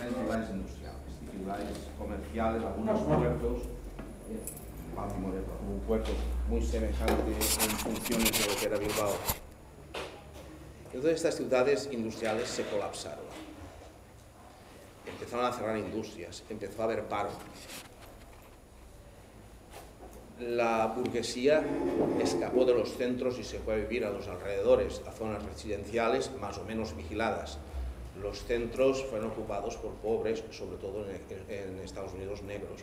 hay ciudades industriales y ciudades comerciales, algunos puertos, eh, un puerto muy semejante en funciones de lo que era Bilbao. Entonces estas ciudades industriales se colapsaron. Empezaron a cerrar industrias, empezó a haber paro, la burguesía escapó de los centros y se fue a vivir a los alrededores, a zonas residenciales más o menos vigiladas. Los centros fueron ocupados por pobres, sobre todo en, Estados Unidos negros,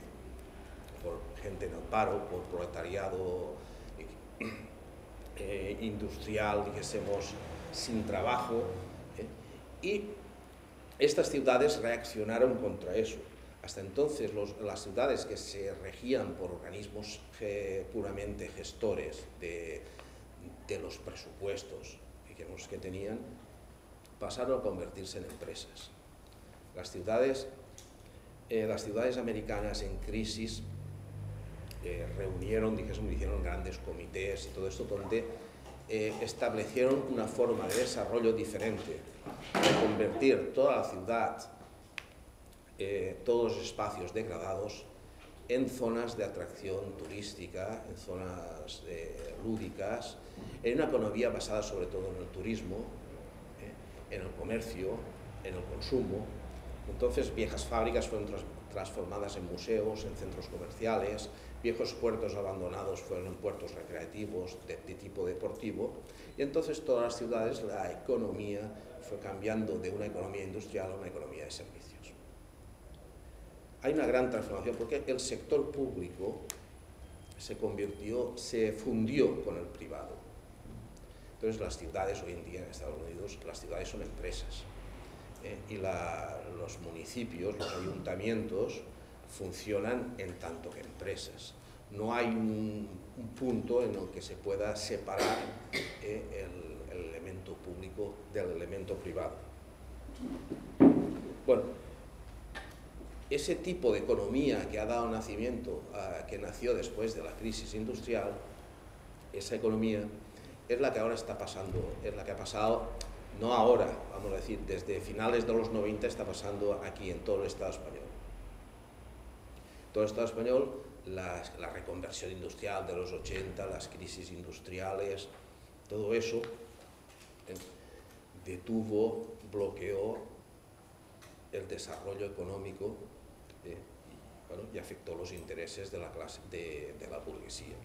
por gente en el paro, por proletariado eh, industrial, dijésemos, sin trabajo. ¿eh? Y estas ciudades reaccionaron contra eso hasta entonces las ciudades que se regían por organismos puramente gestores de, los presupuestos que tenían, pasaron a convertirse en empresas. Las ciudades, eh, las ciudades americanas en crisis eh, reunieron, dijésemos, hicieron grandes comités y todo esto donde eh, establecieron una forma de desarrollo diferente, de convertir toda la ciudad eh, todos los espacios degradados en zonas de atracción turística, en zonas eh, lúdicas, en una economía basada sobre todo en el turismo, en el comercio, en el consumo. Entonces viejas fábricas fueron transformadas en museos, en centros comerciales, viejos puertos abandonados fueron puertos recreativos de tipo deportivo y entonces todas las ciudades la economía fue cambiando de una economía industrial a una economía de servicios hay una gran transformación porque el sector público se convirtió, se fundió con el privado. Entonces las ciudades hoy en día en Estados Unidos, las ciudades son empresas ¿eh? y los municipios, los ayuntamientos funcionan en tanto que empresas. No hay un, punto en el que se pueda separar ¿eh? el, el elemento público del elemento privado. Bueno, ese tipo de economía que ha dado nacimiento, que nació después de la crisis industrial, esa economía es la que ahora está pasando, es la que ha pasado, no ahora, vamos a decir, desde finales de los 90 está pasando aquí en todo el Estado español. Todo el Estado español, la, reconversión industrial de los 80, las crisis industriales, todo eso eh, detuvo, bloqueó el desarrollo económico y afectó los intereses de, la burguesía.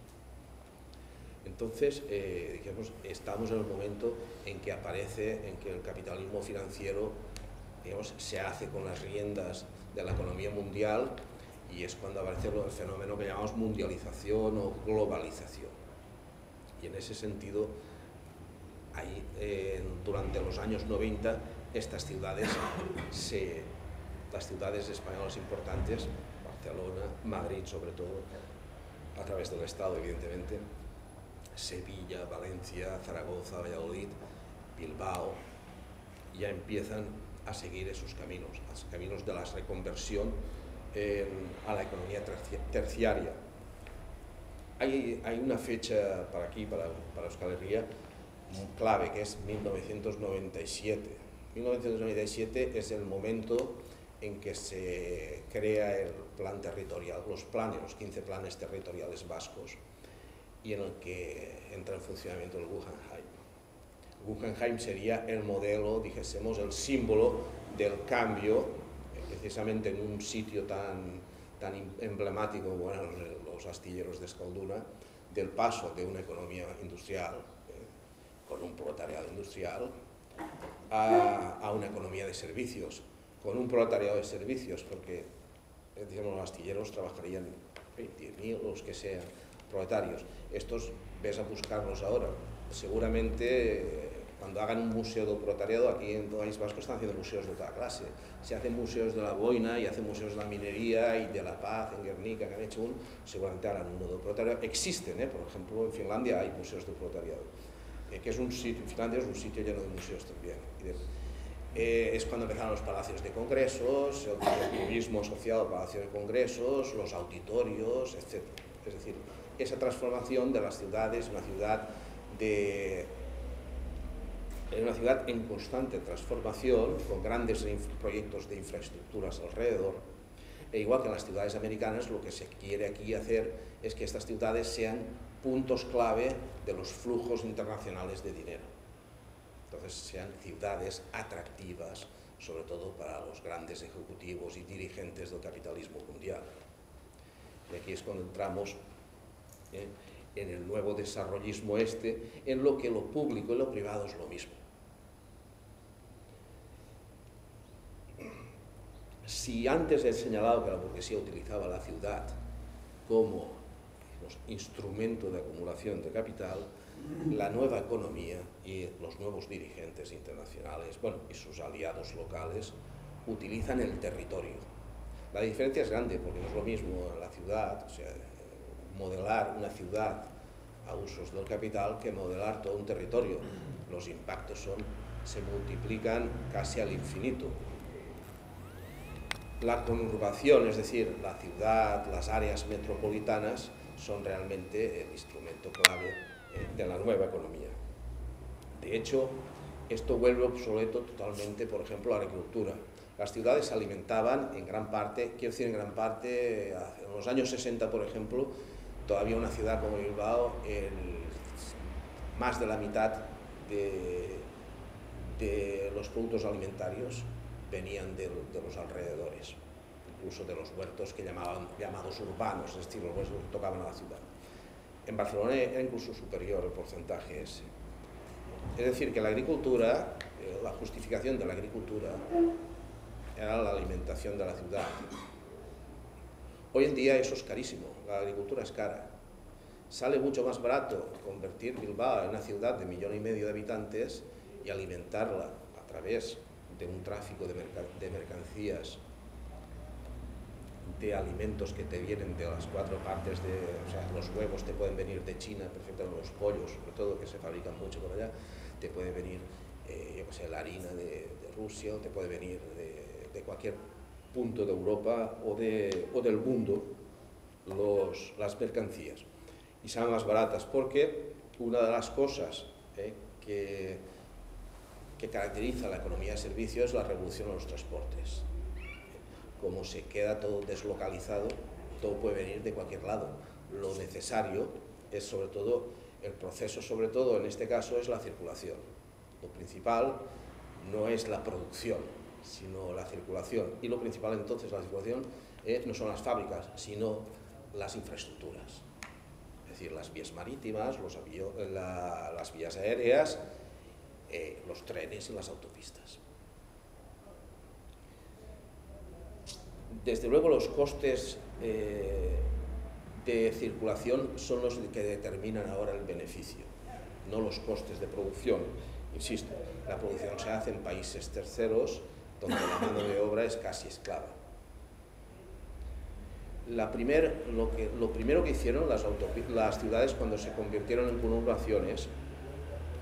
Entonces, eh, estamos en el momento en que aparece, en que el capitalismo financiero se hace con las riendas de la economía mundial y es cuando aparece el fenómeno que llamamos mundialización o globalización. Y en ese sentido, ahí, durante los años 90, estas ciudades, las ciudades españolas importantes, Barcelona, Madrid sobre todo, a través del Estado evidentemente, Sevilla, Valencia, Zaragoza, Valladolid, Bilbao, ya empiezan a seguir esos caminos, los caminos de la reconversión a la economía terciaria. Hay, una fecha para aquí, para, para Euskal Herria, clave, que es 1997. 1997 es el momento en que se crea el plan territorial, los planes, los 15 planes territoriales vascos, y en el que entra en funcionamiento el Guggenheim. Guggenheim sería el modelo, dijésemos, el símbolo del cambio, precisamente en un sitio tan, tan emblemático como eran los astilleros de Escalduna, del paso de una economía industrial eh, con un proletariado industrial a, a una economía de servicios con un proletariado de servicios, porque eh, digamos, los astilleros trabajarían 10.000 los que sean proletarios. Estos ves a buscarlos ahora. Seguramente cuando hagan un museo del proletariado, aquí en País Vasco están haciendo museos de toda clase. Se hacen museos de la boina y hacen museos de la minería y de la paz en Guernica, que han hecho un, seguramente harán uno del proletariado. Existen, ¿eh? por ejemplo, en Finlandia hay museos del proletariado, eh, que es un sitio, Finlandia es un sitio lleno de museos también. Eh, es cuando empezaron los palacios de congresos, el turismo asociado a palacios de congresos, los auditorios, etc. Es decir, esa transformación de las ciudades, una ciudad de, Es una ciudad en constante transformación, con grandes proyectos de infraestructuras alrededor. E igual que en las ciudades americanas, lo que se quiere aquí hacer es que estas ciudades sean puntos clave de los flujos internacionales de dinero. Entonces sean ciudades atractivas, sobre todo para los grandes ejecutivos y dirigentes del capitalismo mundial. Y aquí es cuando entramos ¿eh? en el nuevo desarrollismo este, en lo que lo público y lo privado es lo mismo. Si antes he señalado que la burguesía utilizaba la ciudad como instrumento de acumulación de capital, la nueva economía y los nuevos dirigentes internacionales bueno, y sus aliados locales utilizan el territorio. La diferencia es grande porque no es lo mismo la ciudad, o sea, modelar una ciudad a usos del capital que modelar todo un territorio. Los impactos son, se multiplican casi al infinito. La conurbación, es decir, la ciudad, las áreas metropolitanas, son realmente el instrumento clave eh, de la nueva economía. De hecho, esto vuelve obsoleto totalmente, por ejemplo, la agricultura. Las ciudades se alimentaban en gran parte, quiero decir en gran parte, en los años 60, por ejemplo, todavía una ciudad como Bilbao, más de la mitad de, los productos alimentarios venían de, los alrededores, incluso de los huertos que llamaban llamados urbanos, es decir, los huertos que tocaban a la ciudad. En Barcelona era incluso superior el porcentaje ese. Es decir, que la agricultura, eh, la justificación de la agricultura era la alimentación de la ciudad. Hoy en día eso es carísimo, la agricultura es cara. Sale mucho más barato convertir Bilbao en una ciudad de millón y medio de habitantes y alimentarla a través de un tráfico de, mercancías, de alimentos que te vienen de las cuatro partes, de, o sea, los huevos te pueden venir de China, perfectamente los pollos, sobre todo, que se fabrican mucho por allá, te puede venir, eh, la harina de, Rusia, te puede venir de, de cualquier punto de Europa o, de, o del mundo los, las mercancías y sean más baratas, porque una de las cosas eh, que, que caracteriza la economía de servicios es la revolución de los transportes. Como se queda todo deslocalizado, todo puede venir de cualquier lado. Lo necesario es sobre todo, el proceso sobre todo en este caso es la circulación. Lo principal no es la producción, sino la circulación. Y lo principal entonces, la circulación, eh, no son las fábricas, sino las infraestructuras. Es decir, las vías marítimas, los las vías aéreas, eh, los trenes y las autopistas. Desde luego los costes eh, de circulación son los que determinan ahora el beneficio, no los costes de producción. Insisto, la producción se hace en países terceros donde la mano de obra es casi esclava. La primer, lo, que, lo primero que hicieron las, ciudades cuando se convirtieron en conurbaciones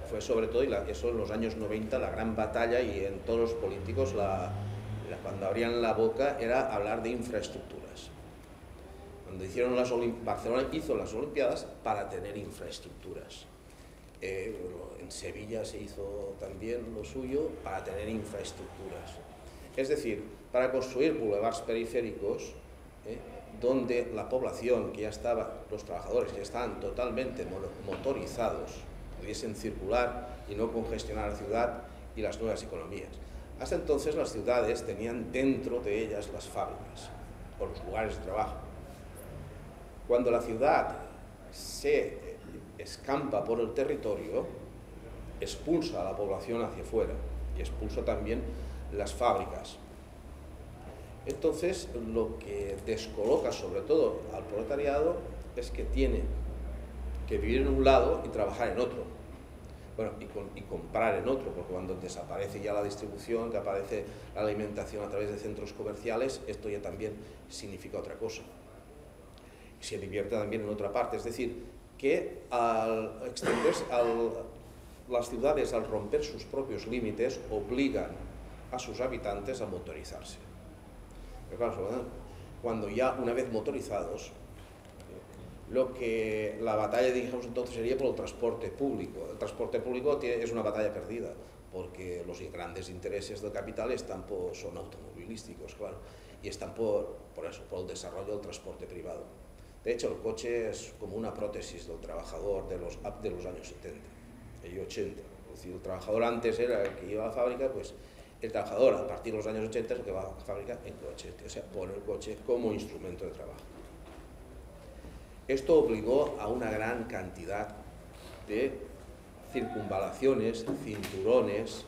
fue sobre todo, y eso en los años 90, la gran batalla y en todos los políticos la, cuando abrían la boca era hablar de infraestructuras. Cuando hicieron las Barcelona hizo las Olimpiadas para tener infraestructuras. Eh, en Sevilla se hizo también lo suyo para tener infraestructuras. Es decir, para construir boulevards periféricos, ¿eh? donde la población que ya estaba, los trabajadores ya estaban totalmente motorizados, pudiesen circular y no congestionar la ciudad y las nuevas economías. Hasta entonces las ciudades tenían dentro de ellas las fábricas o los lugares de trabajo. Cuando la ciudad se escampa por el territorio, expulsa a la población hacia afuera y expulsa también las fábricas. Entonces, lo que descoloca sobre todo al proletariado es que tiene que vivir en un lado y trabajar en otro. Bueno, y, comprar en otro, porque cuando desaparece ya la distribución, que aparece la alimentación a través de centros comerciales, esto ya también significa otra cosa. Y se divierte también en otra parte, es decir, que al extenderse, las ciudades al romper sus propios límites obligan a sus habitantes a motorizarse. Pero claro, cuando ya una vez motorizados, lo que la batalla, dijimos entonces, sería por el transporte público. El transporte público es una batalla perdida, porque los grandes intereses del capital están por, son automovilísticos, claro, y están por, por eso, por el desarrollo del transporte privado. De hecho, el coche es como una prótesis del trabajador de los, de los años 70 y 80. Es decir, el trabajador antes era el que iba a la fábrica, pues el trabajador a partir de los años 80 es el que va a la fábrica en coche, o sea, pone el coche como instrumento de trabajo. Esto obligó a una gran cantidad de circunvalaciones, cinturones,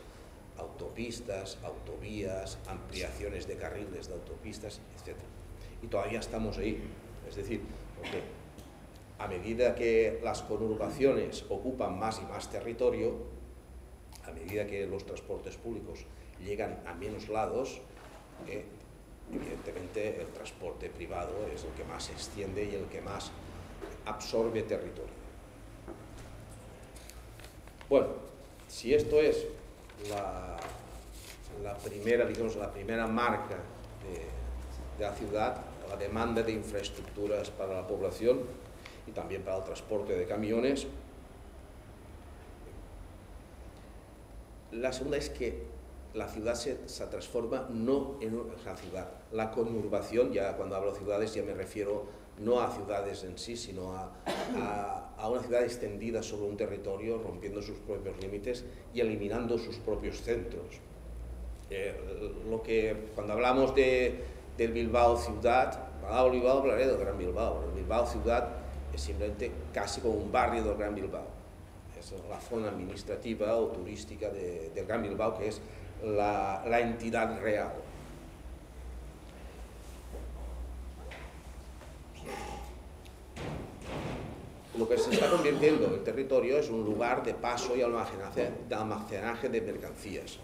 autopistas, autovías, ampliaciones de carriles de autopistas, etc. Y todavía estamos ahí. Es decir, porque a medida que las conurbaciones ocupan más y más territorio, a medida que los transportes públicos llegan a menos lados, eh, evidentemente el transporte privado es el que más se extiende y el que más absorbe territorio. Bueno, si esto es la, primera, digamos, la primera marca de, la ciudad, la demanda de infraestructuras para la población y también para el transporte de camiones. La segunda es que la ciudad se, transforma no en una ciudad. La conurbación, ya cuando hablo de ciudades ya me refiero no a ciudades en sí, sino a, una ciudad extendida sobre un territorio, rompiendo sus propios límites y eliminando sus propios centros. Eh, lo que cuando hablamos de, del Bilbao ciudad, Bilbao, Bilbao hablaré del Gran Bilbao. El Bilbao ciudad es simplemente casi como un barrio del Gran Bilbao. Es la zona administrativa o turística del Gran Bilbao, que es la, la entidad real. lo que se está convirtiendo el territorio es un lugar de paso y almacenaje, de almacenaje de mercancías.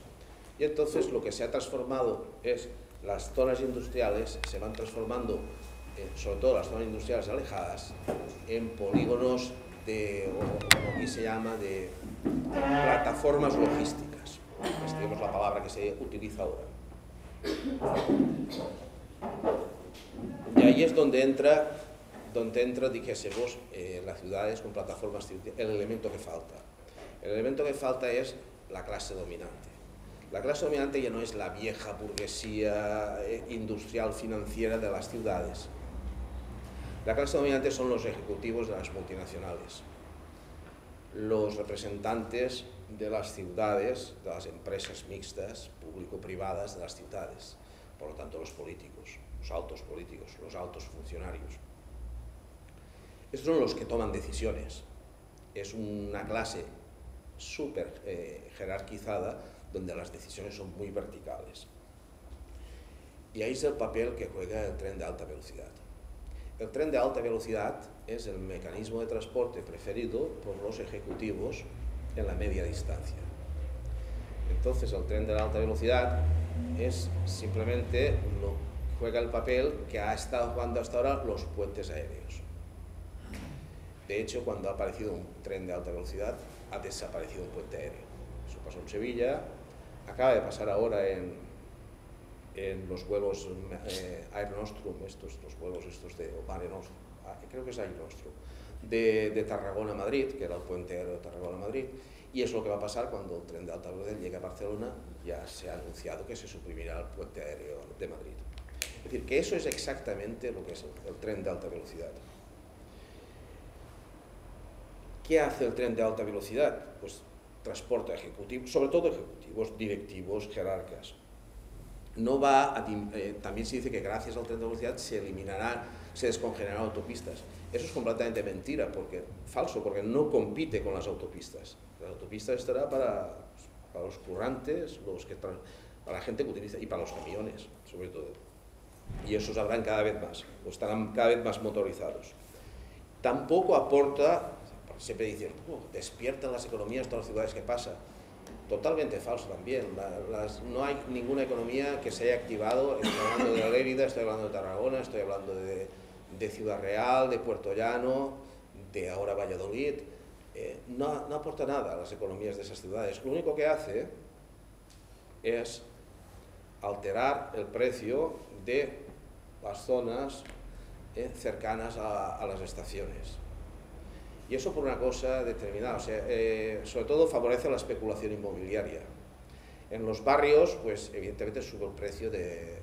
Y entonces lo que se ha transformado es las zonas industriales se van transformando, sobre todo las zonas industriales alejadas, en polígonos de, o como aquí se llama, de plataformas logísticas. Es la palabra que se utiliza ahora. Y ahí es donde entra donde entra, dijésemos, eh, las ciudades con plataformas, el elemento que falta. El elemento que falta es la clase dominante. La clase dominante ya no es la vieja burguesía eh, industrial financiera de las ciudades. La clase dominante son los ejecutivos de las multinacionales, los representantes de las ciudades, de las empresas mixtas, público-privadas de las ciudades, por lo tanto los políticos, los altos políticos, los altos funcionarios. Estos son los que toman decisiones. Es una clase súper eh, jerarquizada donde las decisiones son muy verticales. Y ahí es el papel que juega el tren de alta velocidad. El tren de alta velocidad es el mecanismo de transporte preferido por los ejecutivos en la media distancia. Entonces el tren de alta velocidad es simplemente lo, juega el papel que ha estado jugando hasta ahora los puentes aéreos. De hecho, cuando ha aparecido un tren de alta velocidad, ha desaparecido un puente aéreo. Eso pasó en Sevilla, acaba de pasar ahora en, en los vuelos eh, Air Nostrum, estos, los vuelos estos de Mare Nostrum, ah, creo que es Air Nostrum, de, Tarragona a Madrid, que era el puente aéreo de Tarragona a Madrid, y es lo que va a pasar cuando el tren de alta velocidad llegue a Barcelona, ya se ha anunciado que se suprimirá el puente aéreo de Madrid. Es decir, que eso es exactamente lo que es el tren de alta velocidad. ¿Qué hace el tren de alta velocidad? Pues transporta ejecutivos, sobre todo ejecutivos, directivos, jerarcas. No va eh, también se dice que gracias al tren de velocidad se eliminarán, se descongelarán autopistas. Eso es completamente mentira, porque falso, porque no compite con las autopistas. Las autopistas estará para, para los currantes, los que para la gente que utiliza y para los camiones, sobre todo. Y esos habrán cada vez más, o estarán cada vez más motorizados. Tampoco aporta siempre dicen, despiertan las economías todas las ciudades que pasa. Totalmente falso también. no hay ninguna economía que se haya activado. Estoy hablando de Lérida, estoy hablando de Tarragona, estoy hablando de, Ciudad Real, de Puerto Llano, de ahora Valladolid. Eh, no, aporta nada a las economías de esas ciudades. Lo único que hace es alterar el precio de las zonas eh, cercanas a las estaciones. Y eso por una cosa determinada, o sea, eh, sobre todo favorece la especulación inmobiliaria. En los barrios, pues evidentemente sube el precio de,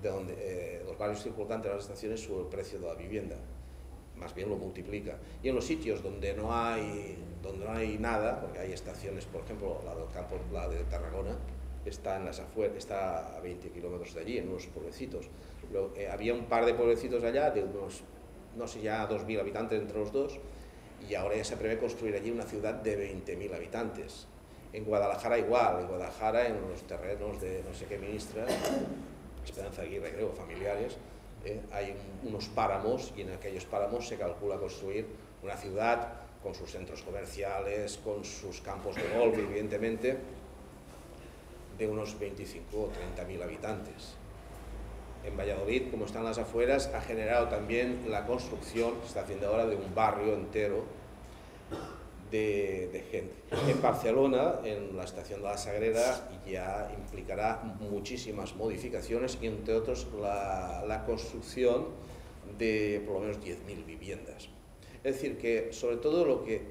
de donde, barrios circundantes de las estaciones sube el precio de la vivienda, más bien lo multiplica. Y en los sitios donde no hay, donde no hay nada, porque hay estaciones, por ejemplo, la del campo, la de Tarragona, está, en las afueras, está a 20 kilómetros de allí, en unos pueblecitos. Eh, había un par de pueblecitos allá, de unos, no sé, ya 2.000 habitantes entre los dos, y ahora ya se prevé construir allí una ciudad de 20.000 habitantes. En Guadalajara igual, en Guadalajara, en los terrenos de no sé qué ministra, Esperanza Aguirre, creo, familiares, eh, hay unos páramos y en aquellos páramos se calcula construir una ciudad con sus centros comerciales, con sus campos de golf, evidentemente, de unos 25 o 30 mil habitantes. En Valladolid, como están las afueras, ha generado también la construcción, se está haciendo ahora, de un barrio entero de, gente. En Barcelona, en la estación de la Sagrera, ya implicará muchísimas modificaciones y, entre otros, la, construcción de por lo menos 10.000 viviendas. Es decir, que sobre todo lo que,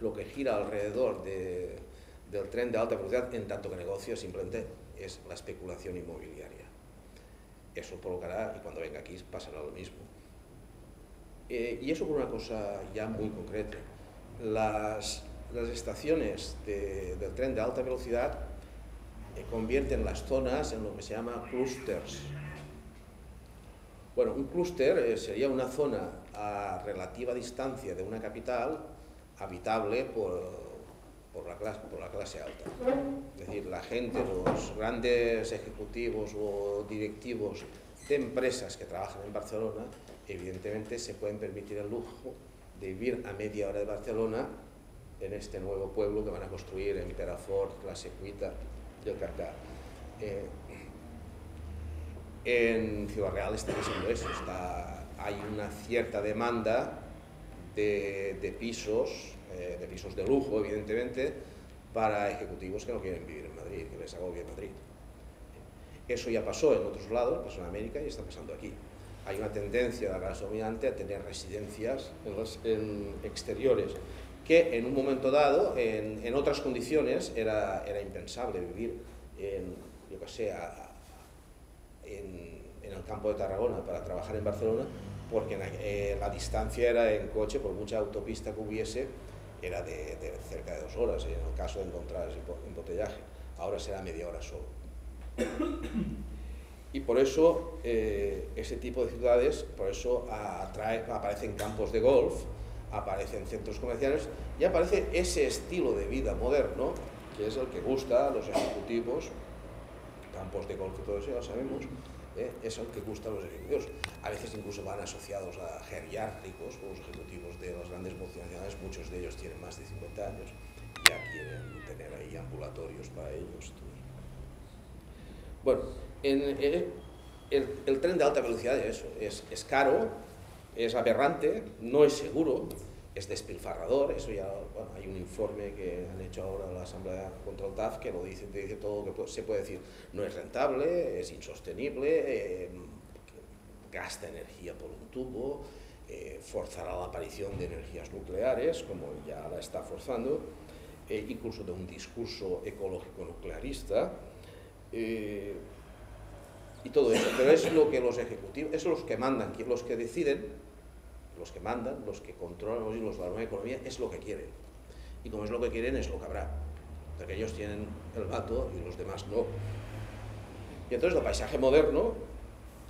lo que gira alrededor del tren de alta velocidad, en tanto que negocio, simplemente es la especulación inmobiliaria. Eso provocará, y cuando venga aquí pasará lo mismo. Eh, y eso por una cosa ya muy concreta las, estaciones del tren de alta velocidad eh, convierten las zonas en lo que se llama clusters. Bueno, un clúster eh, sería una zona a relativa distancia de una capital habitable por, por, la clase, por la clase alta. Es decir, la gente, los grandes ejecutivos o directivos de empresas que trabajan en Barcelona, evidentemente se pueden permitir el lujo de vivir a media hora de Barcelona en este nuevo pueblo que van a construir en Perafort, La Secuita y el Carcar. Eh, en Ciudad Real está diciendo eso, está, hay una cierta demanda de, pisos, eh, de pisos de lujo, evidentemente, para ejecutivos que no quieren vivir en Madrid, que les agobia Madrid. Eso ya pasó en otros lados, pasó en América y está pasando aquí hay una tendencia de la dominante a tener residencias en, los, exteriores, que en un momento dado, en, otras condiciones, era, era, impensable vivir en, yo que sé, en, el campo de Tarragona para trabajar en Barcelona, porque eh, la distancia era en coche, por mucha autopista que hubiese, era de, de cerca de dos horas, en el caso de encontrar embotellaje. Ahora será media hora solo. Y por eso eh, ese tipo de ciudades, por eso atrae, aparecen campos de golf, aparecen centros comerciales y aparece ese estilo de vida moderno, que es el que gusta a los ejecutivos, campos de golf y todo eso, ya sabemos, ¿eh? es el que gusta a los ejecutivos. A veces incluso van asociados a geriátricos, los ejecutivos de las grandes multinacionales, muchos de ellos tienen más de 50 años, ya quieren tener ahí ambulatorios para ellos. Bueno, en, el, tren de alta velocidad es eso, es, caro, es aberrante, no es seguro, es despilfarrador, eso ya, bueno, hay un informe que han hecho ahora la Asamblea contra el TAF que lo dice, dice todo lo que se puede decir, no es rentable, es insostenible, em, gasta energía por un tubo, eh, forzará la aparición de energías nucleares, como ya la está forzando, eh, incluso de un discurso ecológico nuclearista, eh, y todo eso. Pero es lo que los ejecutivos, es los que mandan, los que deciden, los que mandan, los que controlan los hilos de la nueva economía, es lo que quieren. Y como es lo que quieren, es lo que habrá. Porque ellos tienen el vato y los demás no. Y entonces el paisaje moderno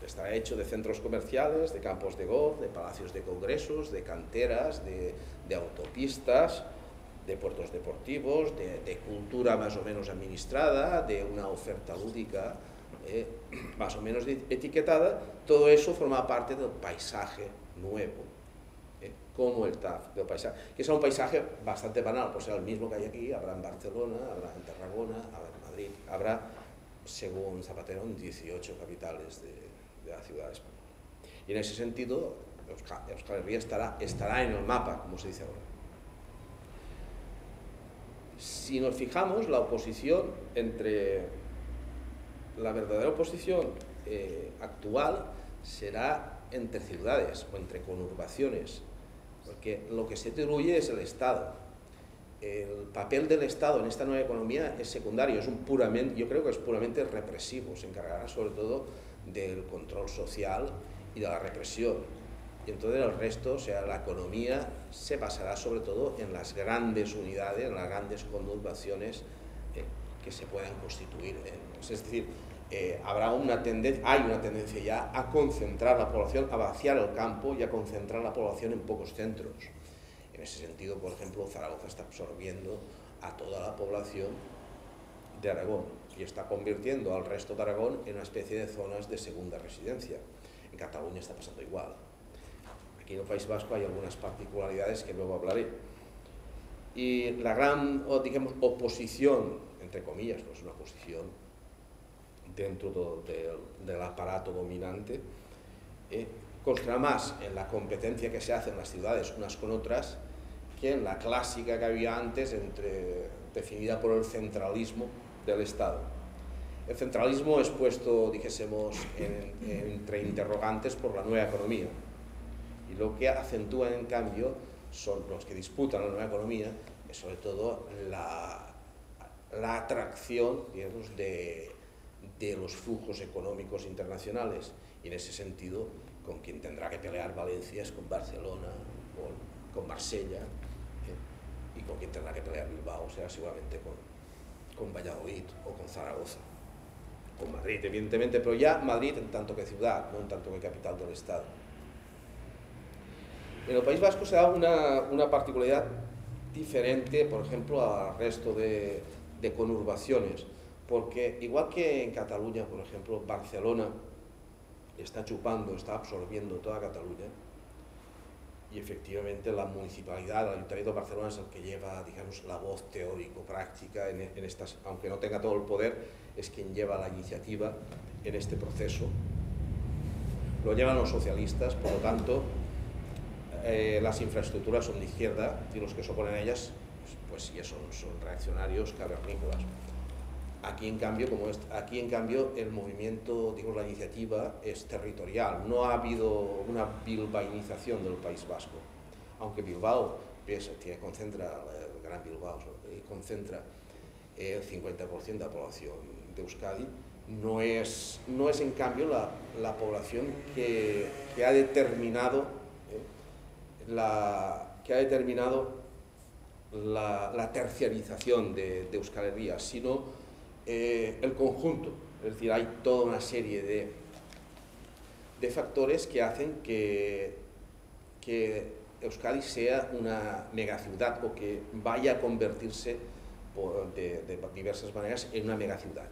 está hecho de centros comerciales, de campos de golf, de palacios de congresos, de canteras, de, autopistas, de puertos deportivos, de, de, cultura más o menos administrada, de una oferta lúdica eh, más o menos etiquetada, todo eso forma parte del paisaje nuevo, eh, como el TAF del paisaje, que es un paisaje bastante banal, pues será el mismo que hay aquí, habrá en Barcelona, habrá en Tarragona, habrá en Madrid, habrá, según Zapatero, en 18 capitales de, la ciudad española. Y en ese sentido, Euskal, Herria estará, estará en el mapa, como se dice ahora. Si nos fijamos, la oposición entre la verdadera oposición eh, actual será entre ciudades o entre conurbaciones, porque lo que se destruye es el Estado. el papel del Estado en esta nueva economía es secundario, es un puramente, yo creo que es puramente represivo, se encargará sobre todo del control social y de la represión. Y entonces el resto, o sea, la economía se basará sobre todo en las grandes unidades, en las grandes conurbaciones eh, que se puedan constituir. Es decir, eh, habrá una tendencia, hay una tendencia ya a concentrar la población, a vaciar el campo y a concentrar la población en pocos centros. En ese sentido, por ejemplo, Zaragoza está absorbiendo a toda la población de Aragón y está convirtiendo al resto de Aragón en una especie de zonas de segunda residencia. En Cataluña está pasando igual. Aquí en el País Vasco hay algunas particularidades que luego hablaré. Y la gran, digamos, oposición, entre comillas, no es una oposición dentro del aparato dominante, eh, constará más en la competencia que se hace en las ciudades unas con otras que en la clásica que había antes, entre, definida por el centralismo del Estado. El centralismo es puesto, dijésemos, entre interrogantes por la nueva economía. Y lo que acentúa, en cambio, son los que disputan la nueva economía, sobre todo la, la atracción digamos, de, de los flujos económicos internacionales. Y en ese sentido, con quien tendrá que pelear Valencia es con Barcelona, con, con Marsella, y con quien tendrá que pelear Bilbao será seguramente con, con Valladolid o con Zaragoza, con Madrid, evidentemente, pero ya Madrid en tanto que ciudad, no en tanto que capital del Estado. En el País Vasco se da una, una particularidad diferente, por ejemplo, al resto de conurbaciones, porque igual que en Cataluña, por ejemplo, Barcelona está chupando, está absorbiendo toda Cataluña, y efectivamente la municipalidad, el Ayuntamiento de Barcelona es el que lleva, digamos, la voz teórico-práctica en, estas, aunque no tenga todo el poder, es quien lleva la iniciativa en este proceso. Lo llevan los socialistas, por lo tanto, eh, las infraestructuras son de izquierda y los que se oponen a ellas, pues, ya son, son reaccionarios cavernícolas. Aquí en cambio, como es, aquí en cambio el movimiento, digo, la iniciativa es territorial. No ha habido una bilbainización del País Vasco, aunque Bilbao tiene, concentra, el Gran Bilbao concentra el 50% de la población de Euskadi, no es, no es en cambio la, la población que, que, ha determinado ¿eh? la, que ha determinado la, la terciarización de, de Euskal Herria, sino eh, el conjunto. Es decir, hay toda una serie de, de factores que hacen que, que Euskadi sea una megaciudad o que vaya a convertirse de, diversas maneras en una megaciudad.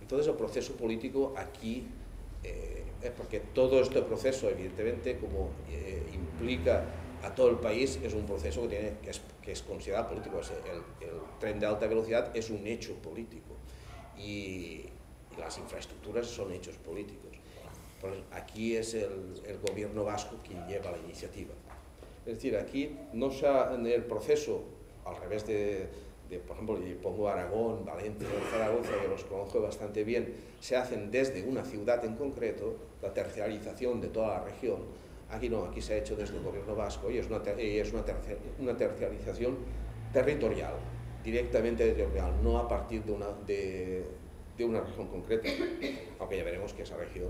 Entonces el proceso político aquí, eh, porque todo este proceso evidentemente como eh, implica a todo el país es un proceso que, tiene, que, es, que es considerado político. El, el, tren de alta velocidad es un hecho político y, y las infraestructuras son hechos políticos. Pues aquí es el, el, gobierno vasco quien lleva la iniciativa. Es decir, aquí no se ha, en el proceso, al revés de, de, por ejemplo, yo pongo Aragón, Valencia, Zaragoza, que los conozco bastante bien, se hacen desde una ciudad en concreto, la terciarización de toda la región, Aquí no, aquí se ha hecho desde el gobierno vasco y es una, y una, terciarización territorial, directamente territorial, no a partir de una, de una región concreta, aunque ya veremos que esa región,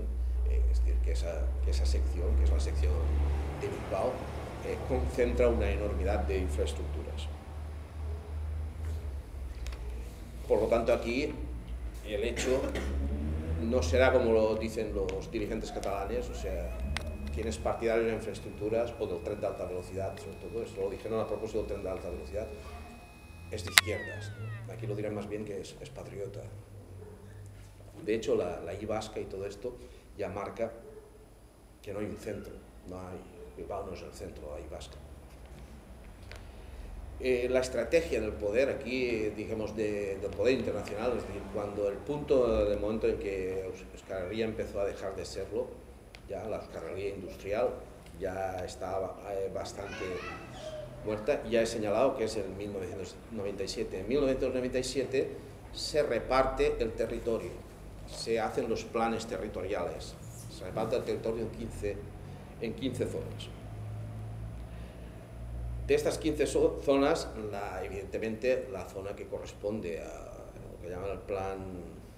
eh, es decir, que esa, que esa sección, que es la sección de Bilbao, eh, concentra una enormidad de infraestructuras. Por lo tanto, aquí el hecho no será como lo dicen los dirigentes catalanes, o sea, quien es partidario de infraestructuras o del tren de alta velocidad, sobre todo, esto lo dijeron a propósito del tren de alta velocidad, es de izquierdas. Aquí lo dirán más bien que es, es patriota. De hecho, la, la I vasca y todo esto ya marca que no hay un centro, no hay, Bilbao no es el centro, hay vasca. Eh, la estrategia del poder aquí, digamos, de, del poder internacional, es decir, cuando el punto del momento en que Euskal Herria empezó a dejar de serlo, ya la carrería industrial ya está eh, bastante muerta. Ya he señalado que es en 1997. En 1997 se reparte el territorio, se hacen los planes territoriales, se reparte el territorio en 15, en 15 zonas. De estas 15 zonas, la, evidentemente la zona que corresponde a lo que llaman el plan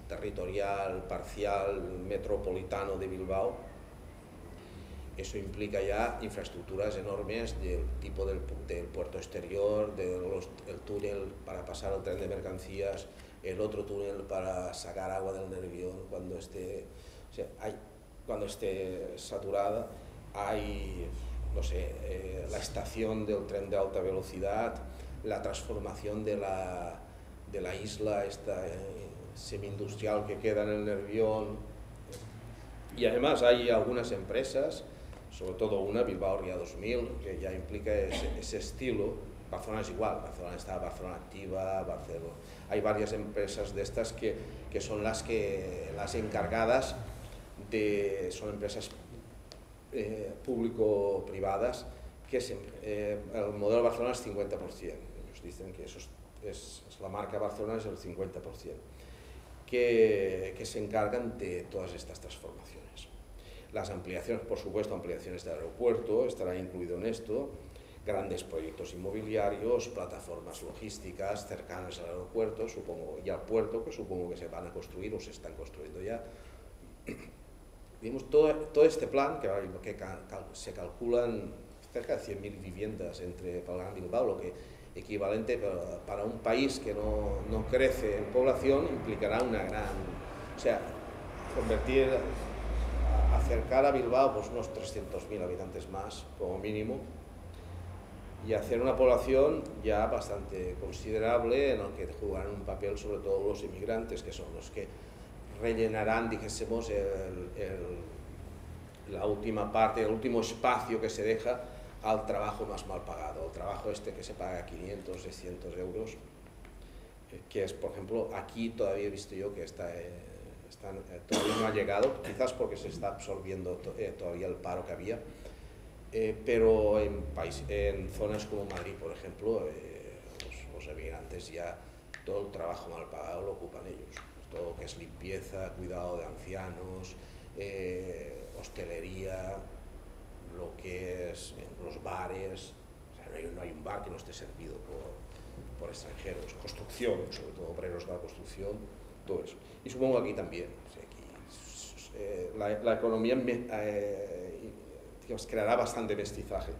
territorial parcial metropolitano de Bilbao, eso implica ya infraestructuras enormes del tipo del, puerto exterior, del túnel para pasar el tren de mercancías, el otro túnel para sacar agua del Nervión cuando esté, hay, cuando esté saturada, hay no sé, eh, la estación del tren de alta velocidad, la transformación de la, de la isla esta eh, semi-industrial que queda en el Nervión. Y además hay algunas empresas, sobre todo una, Bilbao Ría 2000, que ya implica ese, estilo. Barcelona es igual, Barcelona está Barcelona Activa, Barcelona. Hay varias empresas de estas que, que son las, que, las encargadas de, son empresas eh, público-privadas, que eh, el modelo Barcelona es 50%. Ellos dicen que eso es, la marca Barcelona es el 50%, que, que se encargan de todas estas transformaciones. Las ampliaciones, por supuesto, ampliaciones del aeropuerto, estará incluido en esto, grandes proyectos inmobiliarios, plataformas logísticas cercanas al aeropuerto, supongo, y al puerto, que supongo que se van a construir o se están construyendo ya, todo, todo este plan, que, que se calculan cerca de 100.000 viviendas entre Palma y Bilbao, lo que equivalente para, un país que no, no, crece en población implicará una gran... O sea, convertir, acercar a Bilbao pues, unos 300.000 habitantes más, como mínimo, y hacer una población ya bastante considerable en la que jugarán un papel sobre todo los inmigrantes, que son los que rellenarán, dijésemos, la última parte, el último espacio que se deja al trabajo más mal pagado, el trabajo este que se paga 500, 600 euros, eh, que es, por ejemplo, aquí todavía he visto yo que está, eh, todavía no ha llegado, quizás porque se está absorbiendo todavía el paro que había, pero en, país, en zonas como Madrid, por ejemplo, los, los emigrantes ya todo el trabajo mal pagado lo ocupan ellos. Todo lo que es limpieza, cuidado de ancianos, eh, hostelería, lo que es eh, los bares, no, hay, un bar que no esté servido por, extranjeros, construcción, sobre todo obreros de la construcción, todo eso. Y supongo aquí también, eh, la, economía creará bastante mestizaje,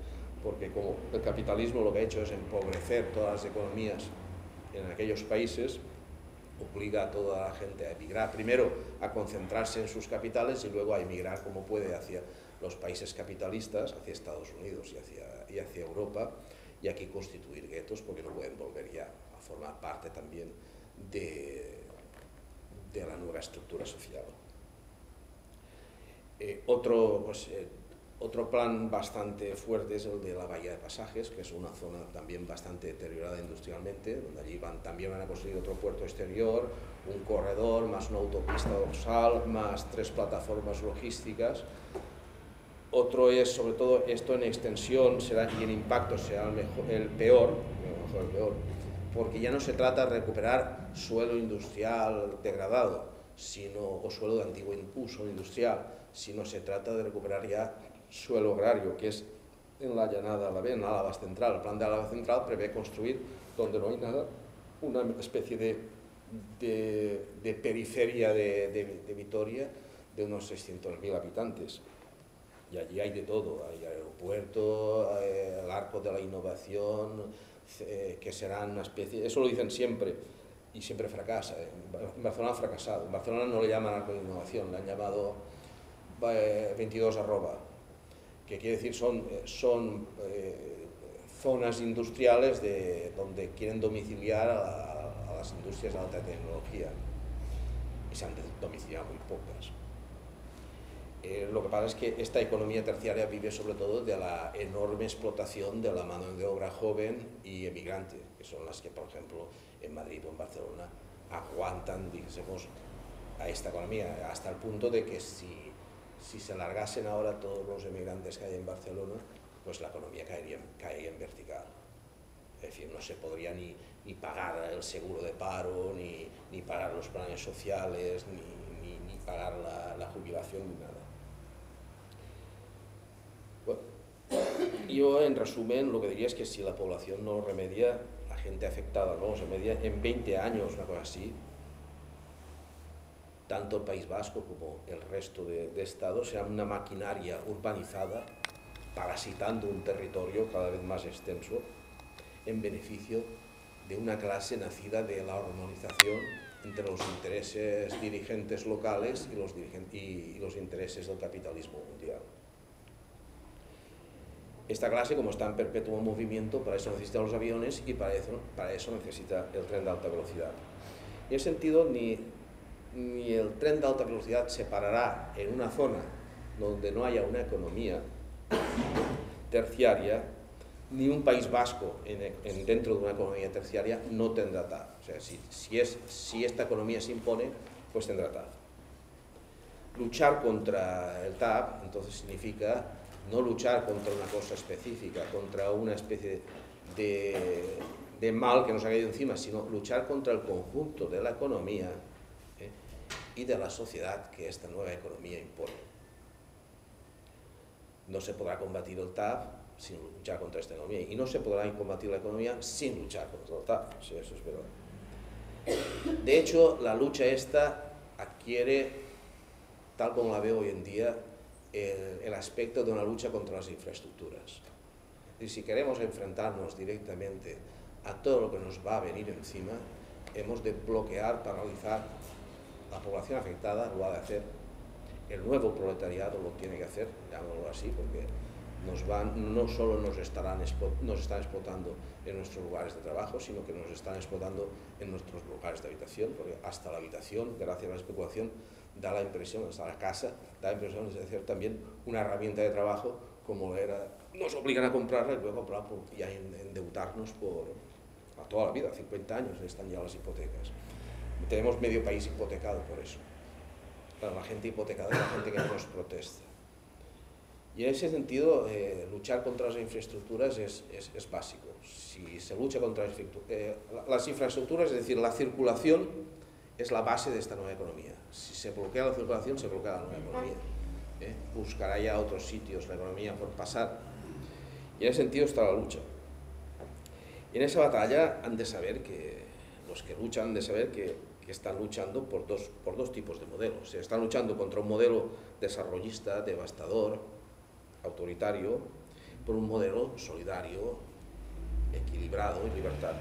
porque como el capitalismo lo que ha hecho es empobrecer todas las economías en aquellos países, obliga a toda la gente a emigrar, primero a concentrarse en sus capitales y luego a emigrar como puede hacia los países capitalistas, hacia Estados Unidos y hacia, y hacia Europa, y aquí constituir guetos porque no pueden volver ya a formar parte también de, de la nueva estructura social. Eh, otro, pues, eh, otro plan bastante fuerte es el de la Bahía de Pasajes, que es una zona también bastante deteriorada industrialmente, donde allí van, también van a construir otro puerto exterior, un corredor, más una autopista dorsal, más tres plataformas logísticas. Otro es, sobre todo, esto en extensión será, y en impacto será el, mejor, el peor, el peor, porque ya no se trata de recuperar suelo industrial degradado, sino, o suelo de antiguo uso industrial, sino se trata de recuperar ya suelo agrario, que es en la llanada B, en Álava Central. El plan de Álava Central prevé construir, donde no hay nada, una especie de, de, periferia de, de, Vitoria de unos 600.000 habitantes. Y allí hay de todo, hay aeropuerto, el arco de la innovación, eh, que serán una especie, eso lo dicen siempre, y siempre fracasa. En Barcelona ha fracasado. En Barcelona no le llaman arco de innovación, le han llamado 22 eh, arroba que quiere decir son, eh, son eh, zonas industriales de, donde quieren domiciliar a, las industrias de alta tecnología y se han domiciliado muy pocas. Eh, lo que pasa es que esta economía terciaria vive sobre todo de la enorme explotación de la mano de obra joven y emigrante, que son las que, por ejemplo, en Madrid o en Barcelona aguantan, digamos, a esta economía, hasta el punto de que si si se largasen ahora todos los emigrantes que hay en Barcelona, pues la economía caería, caería en vertical. Es decir, no se podría ni, ni pagar el seguro de paro, ni, ni pagar los planes sociales, ni, ni, pagar la, jubilación, ni nada. Yo en resumen lo que diría es que si la población no remedia, la gente afectada no se media en 20 años, una cosa así, tanto el País Vasco como el resto de, estados será una maquinaria urbanizada parasitando un territorio cada vez más extenso en beneficio de una clase nacida de la hormonización entre los intereses dirigentes locales y los, y los intereses del capitalismo mundial. Esta clase, como está en perpetuo movimiento, para eso necesita los aviones y para eso, para eso necesita el tren de alta velocidad. En ese sentido, ni, ni el tren de alta velocidad se parará en una zona donde no haya una economía terciaria, ni un país vasco en, dentro de una economía terciaria no tendrá TAP. O sea, si, si, es, si esta economía se impone, pues tendrá TAP. Luchar contra el TAP, entonces significa no luchar contra una cosa específica, contra una especie de, mal que nos ha caído encima, sino luchar contra el conjunto de la economía ¿eh? y de la sociedad que esta nueva economía impone. No se podrá combatir el TAP sin luchar contra esta economía y no se podrá combatir la economía sin luchar contra el TAP. De hecho, la lucha esta adquiere, tal como la veo hoy en día, el, aspecto de una lucha contra las infraestructuras. Y si queremos enfrentarnos directamente a todo lo que nos va a venir encima, hemos de bloquear, paralizar la población afectada, lo ha de hacer el nuevo proletariado lo tiene que hacer, llamémoslo así, porque nos van, no solo nos, estarán, nos están explotando en nuestros lugares de trabajo, sino que nos están explotando en nuestros lugares de habitación, porque hasta la habitación, gracias a la especulación, da la impresión, hasta la casa, da la impresión de ser también una herramienta de trabajo como era, nos obligan a comprarla y luego comprar y a endeudarnos por a toda la vida, 50 años están ya las hipotecas. Tenemos medio país hipotecado por eso la gente hipotecada es la gente que nos protesta. Y en ese sentido, eh, luchar contra las infraestructuras es, es, básico. Si se lucha contra eh, las infraestructuras, es decir, la circulación es la base de esta nueva economía. Si se bloquea la circulación, se bloquea la nueva economía. ¿eh? Buscará ya otros sitios la economía por pasar. Y en ese sentido está la lucha. Y en esa batalla han de saber que, los que luchan han de saber que están luchando por dos, por dos tipos de modelos. Se están luchando contra un modelo desarrollista, devastador, autoritario, por un modelo solidario, equilibrado y libertario.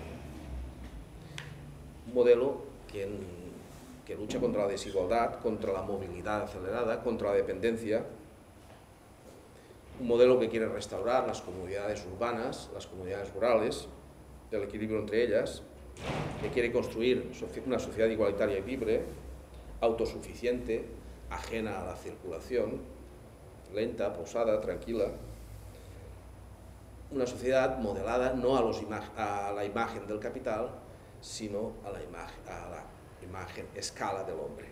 Un modelo que, que lucha contra la desigualdad, contra la movilidad acelerada, contra la dependencia, un modelo que quiere restaurar las comunidades urbanas, las comunidades rurales, el equilibrio entre ellas, que quiere construir una sociedad igualitaria y libre, autosuficiente, ajena a la circulación, lenta, posada, tranquila, una sociedad modelada no a, la imagen del capital, sino a la, a la imagen escala del hombre.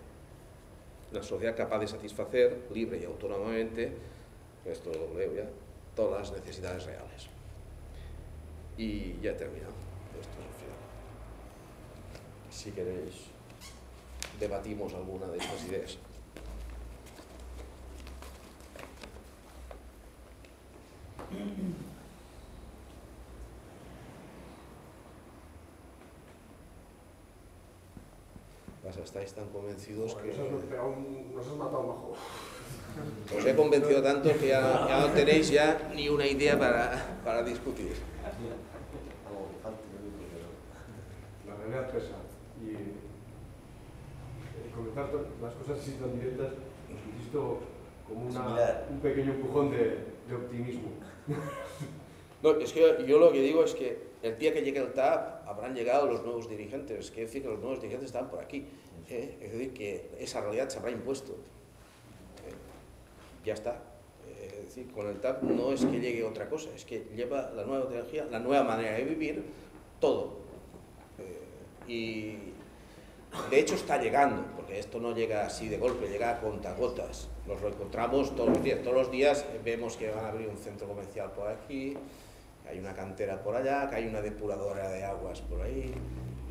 Una sociedad capaz de satisfacer libre y autónomamente, esto lo leo ya, todas las necesidades reales. Y ya he terminado. Esto es si queréis, debatimos alguna de estas ideas. estáis tan convencidos que... Nos has matado bajo. Os he convencido tanto que ya, ya, no tenéis ya ni una idea para, para discutir. La realidad pesa y eh, comentar las cosas así tan directas, visto como una, un pequeño empujón de, de optimismo. No, es que yo lo que digo es que el día que llegue el TAP habrán llegado los nuevos dirigentes, es que decir que los nuevos dirigentes están por aquí, ¿eh? es decir, que esa realidad se habrá impuesto. ¿eh? Ya está. Es decir, con el TAP no es que llegue otra cosa, es que lleva la nueva tecnología, la nueva manera de vivir, todo. Y de hecho está llegando, porque esto no llega así de golpe, llega a contagotas. Nos lo encontramos todos los días. Todos los días vemos que van a abrir un centro comercial por aquí, que hay una cantera por allá, que hay una depuradora de aguas por ahí,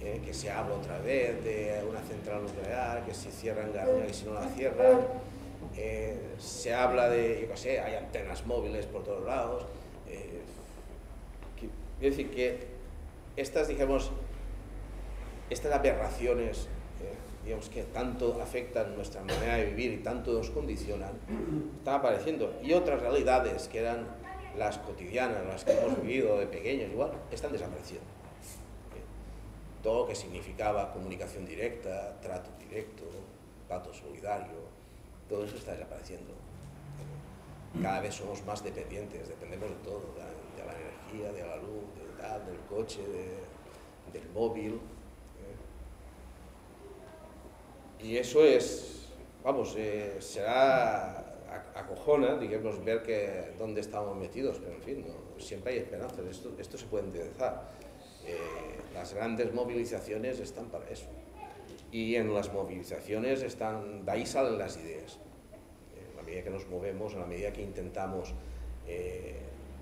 eh, que se habla otra vez de una central nuclear, que si cierran Garoña y si no la cierran. Eh, se habla de, yo qué sé, hay antenas móviles por todos lados. Eh, decir, que estas, digamos, estas aberraciones, eh, digamos, que tanto afectan nuestra manera de vivir y tanto nos condicionan, están apareciendo. Y otras realidades que eran las cotidianas, las que hemos vivido de pequeños, igual, están desapareciendo. Todo lo que significaba comunicación directa, trato directo, trato solidario, todo eso está desapareciendo. Cada vez somos más dependientes, dependemos de todo, de la energía, de la luz, del coche, del móvil. ¿eh? Y eso es, vamos, eh, será acojona, digamos, ver que dónde estamos metidos, pero en fin, siempre hay esperanzas, esto, esto se puede enderezar. Eh, las grandes movilizaciones están para eso. Y en las movilizaciones están, de ahí salen las ideas. En la medida que nos movemos, en la medida que intentamos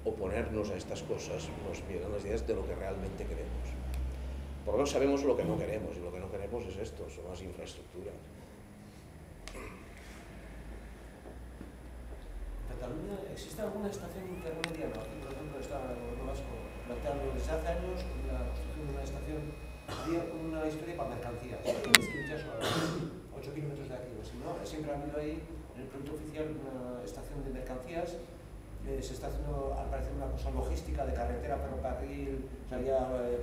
oponernos a estas cosas, nos vienen las ideas de lo que realmente queremos. Por lo menos sabemos lo que no queremos, y lo que no queremos es esto, son las infraestructuras. Cataluña existe alguna estación intermedia? ¿no? Aquí, por ejemplo, está el Vasco planteando desde hace años la construcción de una estación, había una historia para mercancías, a 8 kilómetros de aquí, o si no, siempre ha habido ahí en el proyecto oficial una estación de mercancías eh, se está haciendo al parecer una cosa logística de carretera, ferrocarril, o sea, ya, eh,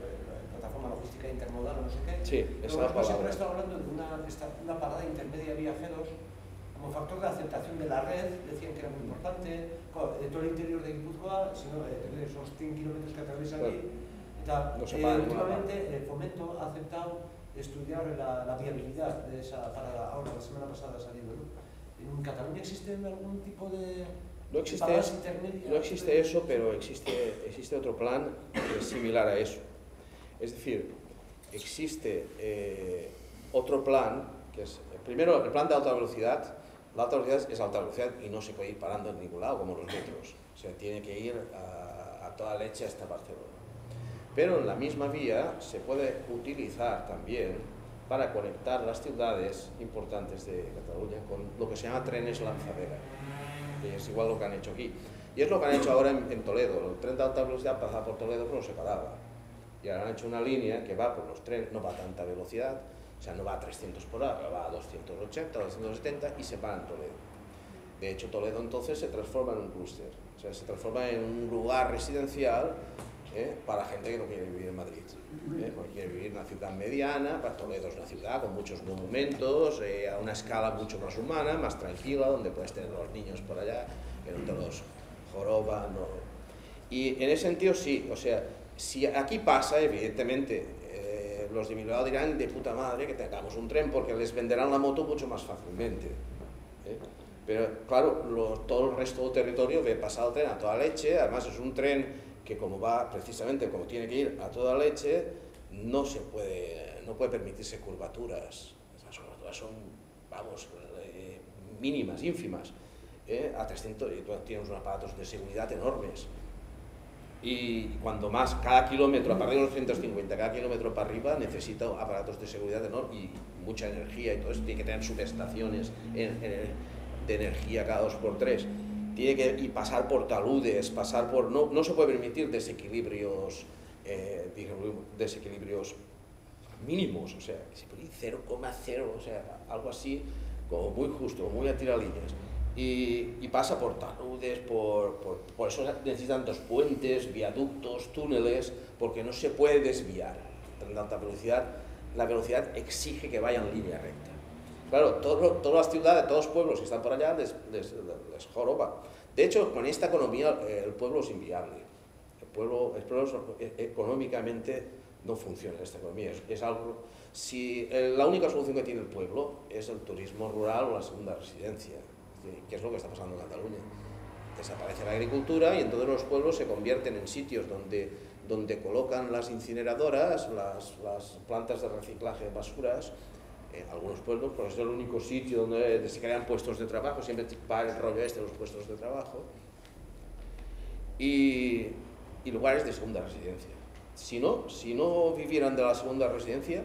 plataforma logística intermodal, no sé qué. Sí, esa Luego, siempre he estado hablando de una, esta, una parada intermedia de viajeros como factor de aceptación de la red, decían que era muy importante, de todo el interior de Guipúzcoa, sino de esos 100 kilómetros que atraviesan aquí, tal. No eh, últimamente el Fomento ha aceptado estudiar la, la, viabilidad de esa parada, ahora la semana pasada ha salido. ¿no? ¿En Cataluña existe algún tipo de no existe, no existe eso, pero existe, existe otro plan que es similar a eso. Es decir, existe eh, otro plan, que es, primero, el plan de alta velocidad. La alta velocidad es alta velocidad y no se puede ir parando en ningún lado, como los metros. O sea, tiene que ir a, a toda leche hasta Barcelona. Pero en la misma vía se puede utilizar también para conectar las ciudades importantes de Cataluña con lo que se llama trenes lanzadera es igual lo que han hecho aquí. Y es lo que han hecho ahora en, Toledo. El tren de alta velocidad pasaba por Toledo pero no se paraba. Y ahora han hecho una línea que va por los trenes, no va a tanta velocidad, o sea, no va a 300 por hora, va a 280, 270 y se para en Toledo. De hecho, Toledo entonces se transforma en un clúster, o sea, se transforma en un lugar residencial ¿eh? para gente que no quiere vivir en Madrid, ¿eh? porque quiere vivir en una ciudad mediana, para Toledo es una ciudad con muchos monumentos, eh, a una escala mucho más humana, más tranquila, donde puedes tener los niños por allá, que no te los joroban. No. Y en ese sentido sí, o sea, si aquí pasa, evidentemente, los de Bilbao dirán de puta madre que tengamos un tren porque les venderán la moto mucho más fácilmente. Pero claro, todo el resto del territorio ve pasado el tren a toda leche, además es un tren que como va precisamente como tiene que ir a toda leche, no se puede, no puede permitirse curvaturas. Esas curvaturas son, vamos, eh, mínimas, ínfimas. ¿eh? A 300, y tú tienes unos aparatos de seguridad enormes. Y cuando más, cada kilómetro, a partir de los 150, cada kilómetro para arriba, necesita aparatos de seguridad enormes y mucha energía y todo eso. Tiene que tener subestaciones de energía cada dos por tres tiene que y pasar por taludes, pasar por... No, no se puede permitir desequilibrios, eh, desequilibrios mínimos, o sea, 0,0, o sea, algo así, como muy justo, muy a tiralíneas. Y, y pasa por taludes, por, por, por, eso necesitan dos puentes, viaductos, túneles, porque no se puede desviar. En alta velocidad, la velocidad exige que vaya en línea recta. Claro, todas las ciudades, todos los pueblos que están por allá les, les, joroba. De hecho, con esta economía eh, el pueblo es inviable. El pueblo, el pueblo e, económicamente no funciona esta economía. Es, algo, si eh, la única solución que tiene el pueblo es el turismo rural o la segunda residencia, que es lo que está pasando en Cataluña. Desaparece la agricultura y entonces los pueblos se convierten en sitios donde, donde colocan las incineradoras, las, las plantas de reciclaje de basuras, en algunos pueblos, pues es el único sitio donde se crean puestos de trabajo, siempre va el rollo este de los puestos de trabajo, y, y, lugares de segunda residencia. Si no, si no vivieran de la segunda residencia,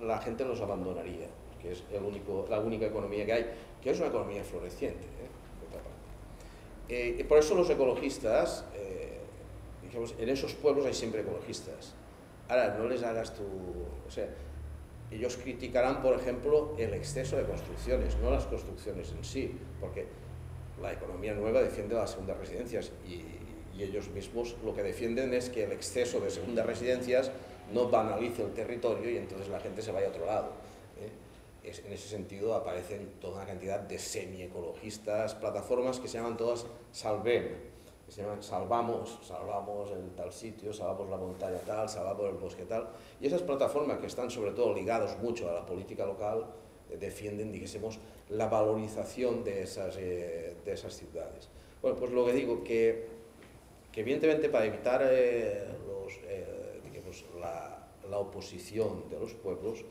la gente los abandonaría, que es el único, la única economía que hay, que es una economía floreciente. ¿eh? Eh, por eso los ecologistas, eh, digamos, en esos pueblos hay siempre ecologistas. Ahora, no les hagas tu... O sea, ellos criticarán, por ejemplo, el exceso de construcciones, no las construcciones en sí, porque la economía nueva defiende las segundas residencias y, ellos mismos lo que defienden es que el exceso de segundas residencias no banalice el territorio y entonces la gente se vaya a otro lado. ¿Eh? en ese sentido aparecen toda una cantidad de semi-ecologistas, plataformas que se llaman todas Salvem, que se llaman Salvamos, salvamos el tal sitio, salvamos la montaña tal, salvamos el bosque tal, y esas plataformas que están sobre todo ligados mucho a la política local, eh, defienden, dijésemos, la valorización de esas, eh, de esas ciudades. Bueno, pues lo que digo, que, que evidentemente para evitar eh, los, digamos, la, la, oposición de los pueblos,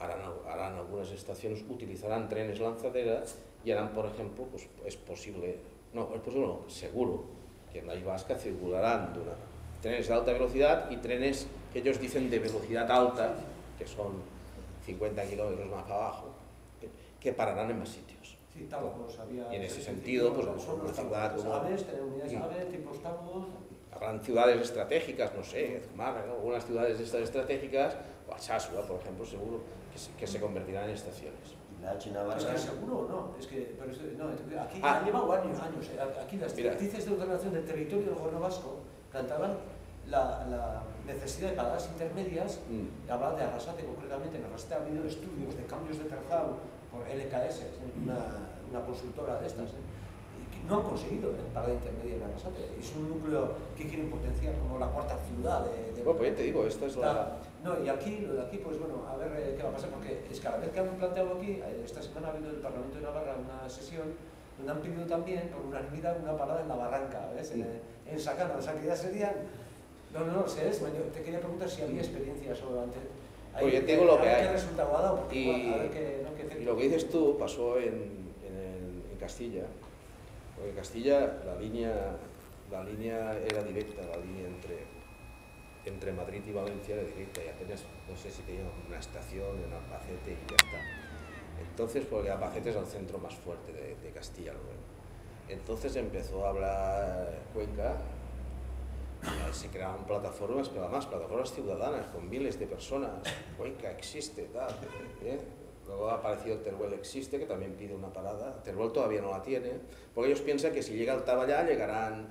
harán, harán, algunas estaciones, utilizarán trenes lanzaderas y harán, por ejemplo, pues es posible, no, es posible no, seguro, que en la Ibasca circularán trenes de alta velocidad y trenes que ellos dicen de velocidad alta, que son 50 kilómetros más abajo, que pararán en más sitios. Sí, había... Y en ese sentido, pues una ciudad como... Aves, unidades aves, tipos. Habrán ciudades estratégicas, no sé, Zumárraga, ¿no? algunas ciudades estas estratégicas, o Achasua, por ejemplo, seguro, que se, que se convertirán en estaciones. La China Es que seguro no, es que, pero es, no, aquí ah, llevado años, años, eh, aquí las directrices de ordenación del territorio del gobierno vasco plantaban la, la, necesidad de paradas intermedias, mm. hablar de Arrasate concretamente, en Arrasate ha habido estudios de cambios de trazado por LKS, una, una consultora de estas, ¿eh? y no han conseguido ¿eh? parada intermedia en Arrasate. Es un núcleo que quieren potenciar como la cuarta ciudad de... de bueno, pues ya te digo, esta es la... No, y aquí, lo de aquí, pues bueno, a ver eh, qué va a pasar, porque es cada vez que han planteado aquí, eh, esta semana ha habido el Parlamento de Navarra una sesión donde han pedido también, por unanimidad, una parada en la barranca, ¿ves? En, en Sacana, o sea que ya serían no, no, no, sé, te quería preguntar si había experiencias o antes. Pues yo te digo lo que hay. ¿Qué resultado ha dado? Y, a ver qué, no, qué y lo que dices tú pasó en, en, en, Castilla. Porque en Castilla la línea, la línea era directa, la línea entre, entre Madrid y Valencia era directa y apenas, no sé si tenía una estación en Albacete y ya está. Entonces, porque Albacete es el centro más fuerte de, de Castilla. ¿no? Entonces empezó a hablar Cuenca se creaban plataformas, pero además plataformas ciudadanas con miles de personas. Cuenca existe, tal. ¿eh? Luego ha aparecido Teruel Existe, que también pide una parada. Teruel todavía no la tiene, porque ellos piensan que si llega el Taballá llegarán,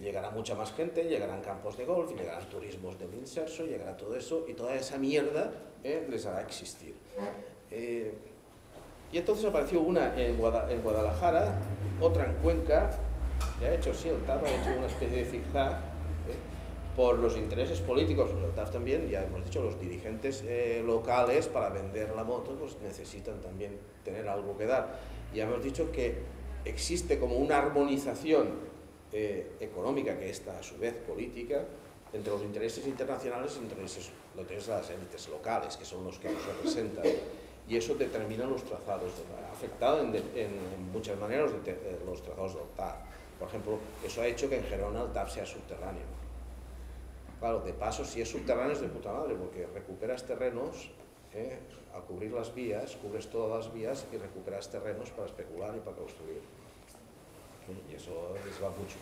llegará mucha más gente, llegarán campos de golf, llegarán turismos del inserso, llegará todo eso, y toda esa mierda ¿eh? les hará existir. Eh, y entonces apareció una en, Guadalajara, otra en Cuenca, ya ha hecho, sí, el TAP ha hecho una especie de zigzag, por los intereses políticos, también, ya hemos dicho, los dirigentes eh, locales para vender la moto pues necesitan también tener algo que dar. Ya hemos dicho que existe como una armonización eh, económica, que está a su vez política, entre los intereses internacionales y entre los, las élites locales, que son los que nos representan. Y eso determina los trazados. Afectado en, muchas maneras los, los trazados del TAP. Por ejemplo, eso ha hecho que en Gerona el TAP sea subterráneo Claro, de paso, si es subterráneo es de puta madre, porque recuperas terrenos, ¿eh? al cubrir las vías, cubres todas las vías y recuperas terrenos para especular y para construir. ¿Eh? Y eso les va mucho.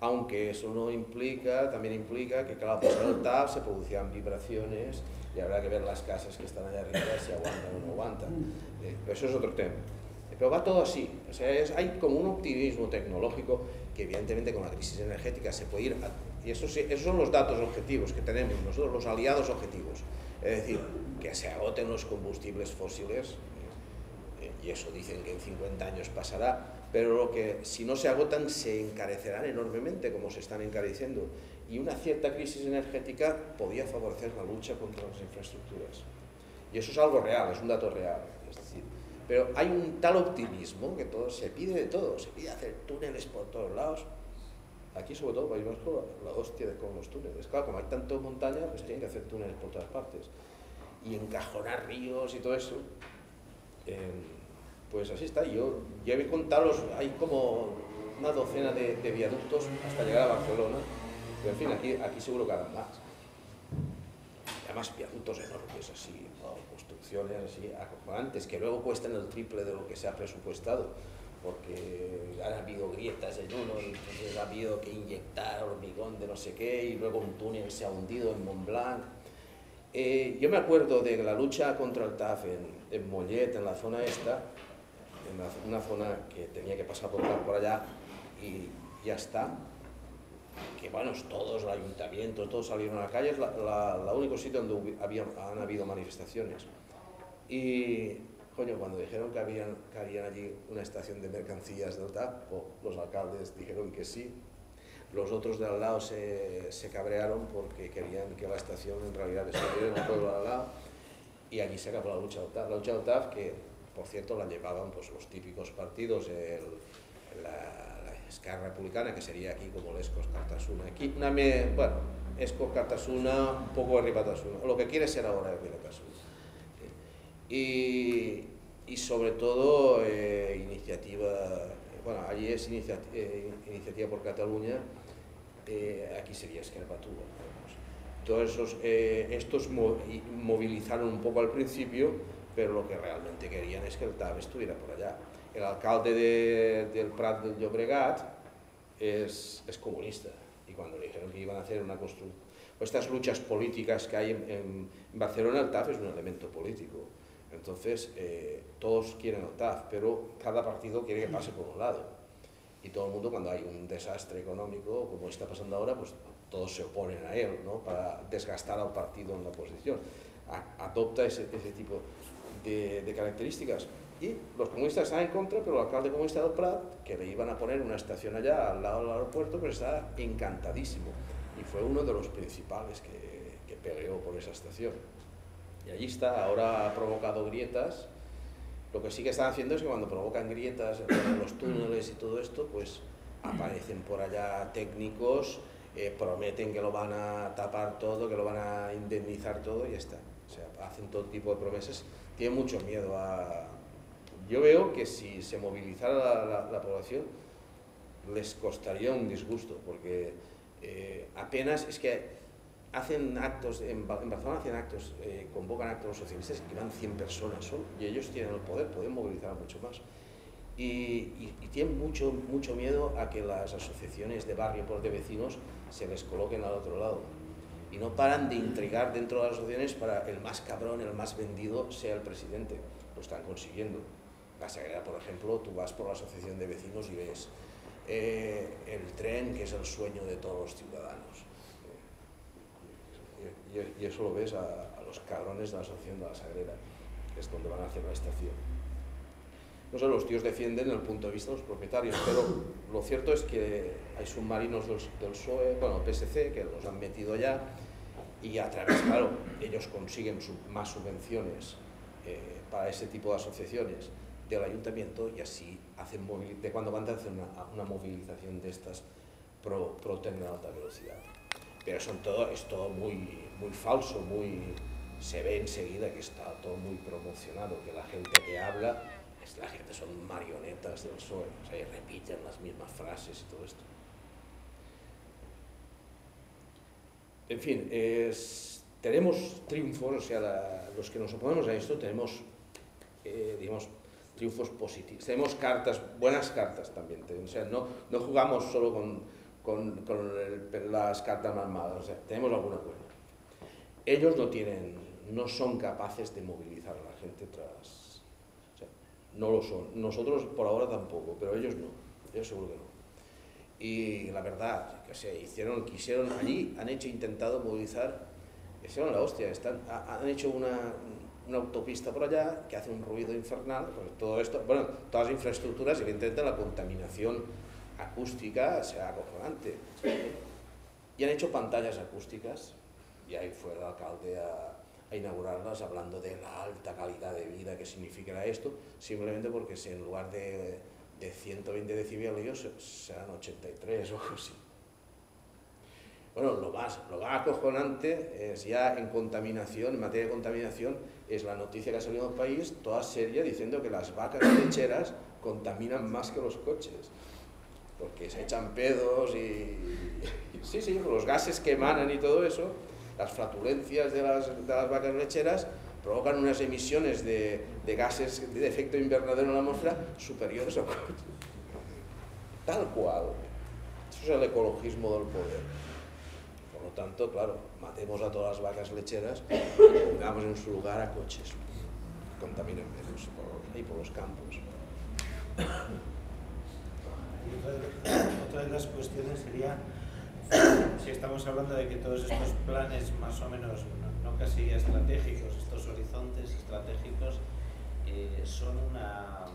Aunque eso no implica, también implica que, claro, pues en el TAP se producían vibraciones y habrá que ver las casas que están allá arriba si aguantan o no aguantan. ¿eh? Pero eso es otro tema. Pero va todo así. O sea, hay como un optimismo tecnológico que evidentemente con la crisis energética se puede ir y esos, son los datos objetivos que tenemos nosotros, los aliados objetivos. Es decir, que se agoten los combustibles fósiles, y eso dicen que en 50 años pasará, pero lo que si no se agotan se encarecerán enormemente como se están encareciendo. Y una cierta crisis energética podía favorecer la lucha contra las infraestructuras. Y eso es algo real, es un dato real. Es decir, pero hay un tal optimismo que todo se pide de todo, se pide hacer túneles por todos lados, Aquí, sobre todo, País Vasco, la hostia de con los túneles. Claro, como hay tanto montaña, pues tienen que hacer túneles por todas partes. Y encajonar ríos y todo eso. Pues así está. Yo ya he contado, hay como una docena de, viaductos hasta llegar a Barcelona. Pero en fin, aquí, aquí seguro que harán más. además, viaductos enormes, así, construcciones así, acojonantes, que luego cuestan el triple de lo que se ha presupuestado porque han habido grietas en uno y entonces ha habido que inyectar hormigón de no sé qué y luego un túnel se ha hundido en Mont Blanc. Eh, yo me acuerdo de la lucha contra el TAF en, en Mollet, en la zona esta, en una zona que tenía que pasar por, por allá y ya está. Que bueno, todos, el ayuntamiento, todos salieron a la calle, es la, único sitio donde había, han habido manifestaciones. Y coño, cuando dijeron que, habían, que había allí una estación de mercancías del TAP, los alcaldes dijeron que sí. Los otros de al lado se, se cabrearon porque querían que la estación en realidad estuviera en el pueblo al lado y allí se acabó la lucha del TAP. La lucha del TAP que, por cierto, la llevaban pues, los típicos partidos, el, la, la Esquerra Republicana, que sería aquí como l'Escos Cartasuna. Aquí, una me, bueno, Escos Cartasuna, un poco de Ribatasuna, lo que quiere ser ahora Ribatasuna y, y sobre todo eh, iniciativa, bueno, allí es inicia, eh, Iniciativa por Cataluña, eh, aquí sería Esquerra Todos esos, eh, estos movilizaron un poco al principio, pero lo que realmente querían es que el TAB estuviera por allá. El alcalde de, del Prat del Llobregat es, es, comunista y cuando le dijeron que iban a hacer una construcción, estas luchas políticas que hay en, en Barcelona, el TAF es un elemento político. Entonces, eh, todos quieren el TAF, pero cada partido quiere que pase por un lado. Y todo el mundo, cuando hay un desastre económico, como está pasando ahora, pues todos se oponen a él, ¿no? para desgastar al partido en la oposición. adopta ese, ese tipo de, de, características. Y los comunistas están en contra, pero el alcalde comunista del Prat, que le iban a poner una estación allá al lado del aeropuerto, pues está encantadísimo. Y fue uno de los principales que, que peleó por esa estación. Y allí está, ahora ha provocado grietas. Lo que sí que están haciendo es que cuando provocan grietas en los túneles y todo esto, pues aparecen por allá técnicos, eh, prometen que lo van a tapar todo, que lo van a indemnizar todo y ya está. O sea, hacen todo tipo de promesas. Tienen mucho miedo a... Yo veo que si se movilizara la, la, la población, les costaría un disgusto, porque eh, apenas es que hacen actos, en, Barcelona hacen actos, eh, convocan actos socialistas que van 100 personas solo, y ellos tienen el poder, pueden movilizar mucho más. Y, y, y, tienen mucho, mucho miedo a que las asociaciones de barrio por de vecinos se les coloquen al otro lado. Y no paran de intrigar dentro de las asociaciones para el más cabrón, el más vendido sea el presidente. Lo están consiguiendo. La Sagrada, por ejemplo, tú vas por la asociación de vecinos y ves eh, el tren, que es el sueño de todos los ciudadanos y, eso lo ves a, a, los cabrones de la asociación de la Sagrera, que es donde van a hacer la estación. No sé, los tíos defienden el punto de vista de los propietarios, pero lo cierto es que hay submarinos del, del bueno, PSC, que los han metido ya, y a través, claro, ellos consiguen sub, más subvenciones eh, para ese tipo de asociaciones del ayuntamiento y así hacen de cuando van a hacer una, una movilización de estas pro, pro tren de alta velocidad. Pero son todo, es todo muy, muy falso, muy, se ve enseguida que está todo muy promocionado, que la gente que habla, es la gente son marionetas del PSOE, o sea, y repiten las mismas frases y todo esto. En fin, tenemos triunfos, o sea, los que nos oponemos a esto tenemos, eh, digamos, triunfos positivos. Tenemos cartas, buenas cartas también, o sea, no, no jugamos solo con, con, las cartas más malas, o sea, tenemos alguna buena ellos no tienen, no son capaces de movilizar a la gente tras, o sea, no lo son. Nosotros por ahora tampoco, pero ellos no, ellos seguro que no. Y la verdad, que se hicieron, quisieron allí, han hecho, intentado movilizar, hicieron la hostia, están, han hecho una, una autopista por allá que hace un ruido infernal, pues todo esto, bueno, todas las infraestructuras, evidentemente la contaminación acústica sea acojonante. Y han hecho pantallas acústicas y ahí fue el alcalde a, a, inaugurarlas hablando de la alta calidad de vida que significará esto, simplemente porque si en lugar de, de 120 decibelios serán 83 o algo así. Bueno, lo más, lo más acojonante es ya en contaminación, en materia de contaminación, es la noticia que ha salido en el país, toda seria, diciendo que las vacas lecheras contaminan más que los coches. Porque se echan pedos y, y sí, sí, los gases que emanan y todo eso, las flatulencias de las, de las vacas lecheras provocan unas emisiones de, gases de efecto invernadero en la atmósfera superiores a tal cual. Eso es el ecologismo del poder. Por lo tanto, claro, matemos a todas las vacas lecheras y pongamos en su lugar a coches. Contaminen menos por, ahí por los campos. otra de las cuestiones sería si estamos hablando de que todos estos planes más o menos, no, casi estratégicos, estos horizontes estratégicos, eh, son una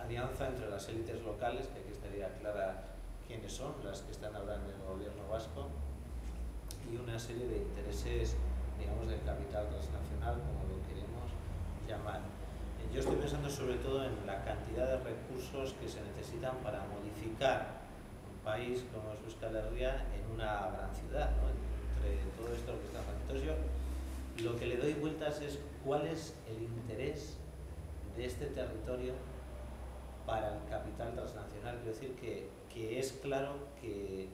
alianza entre las élites locales, que aquí estaría clara quiénes son, las que están ahora en el gobierno vasco, y una serie de intereses, digamos, del capital transnacional, como lo queremos llamar. Eh, yo estoy pensando sobre todo en la cantidad de recursos que se necesitan para modificar país como es Euskal Herria en una gran ciudad, ¿no? entre todo esto que está haciendo. Lo que le doy vueltas es cuál es el interés de este territorio para el capital transnacional. Quiero decir que, que es claro que,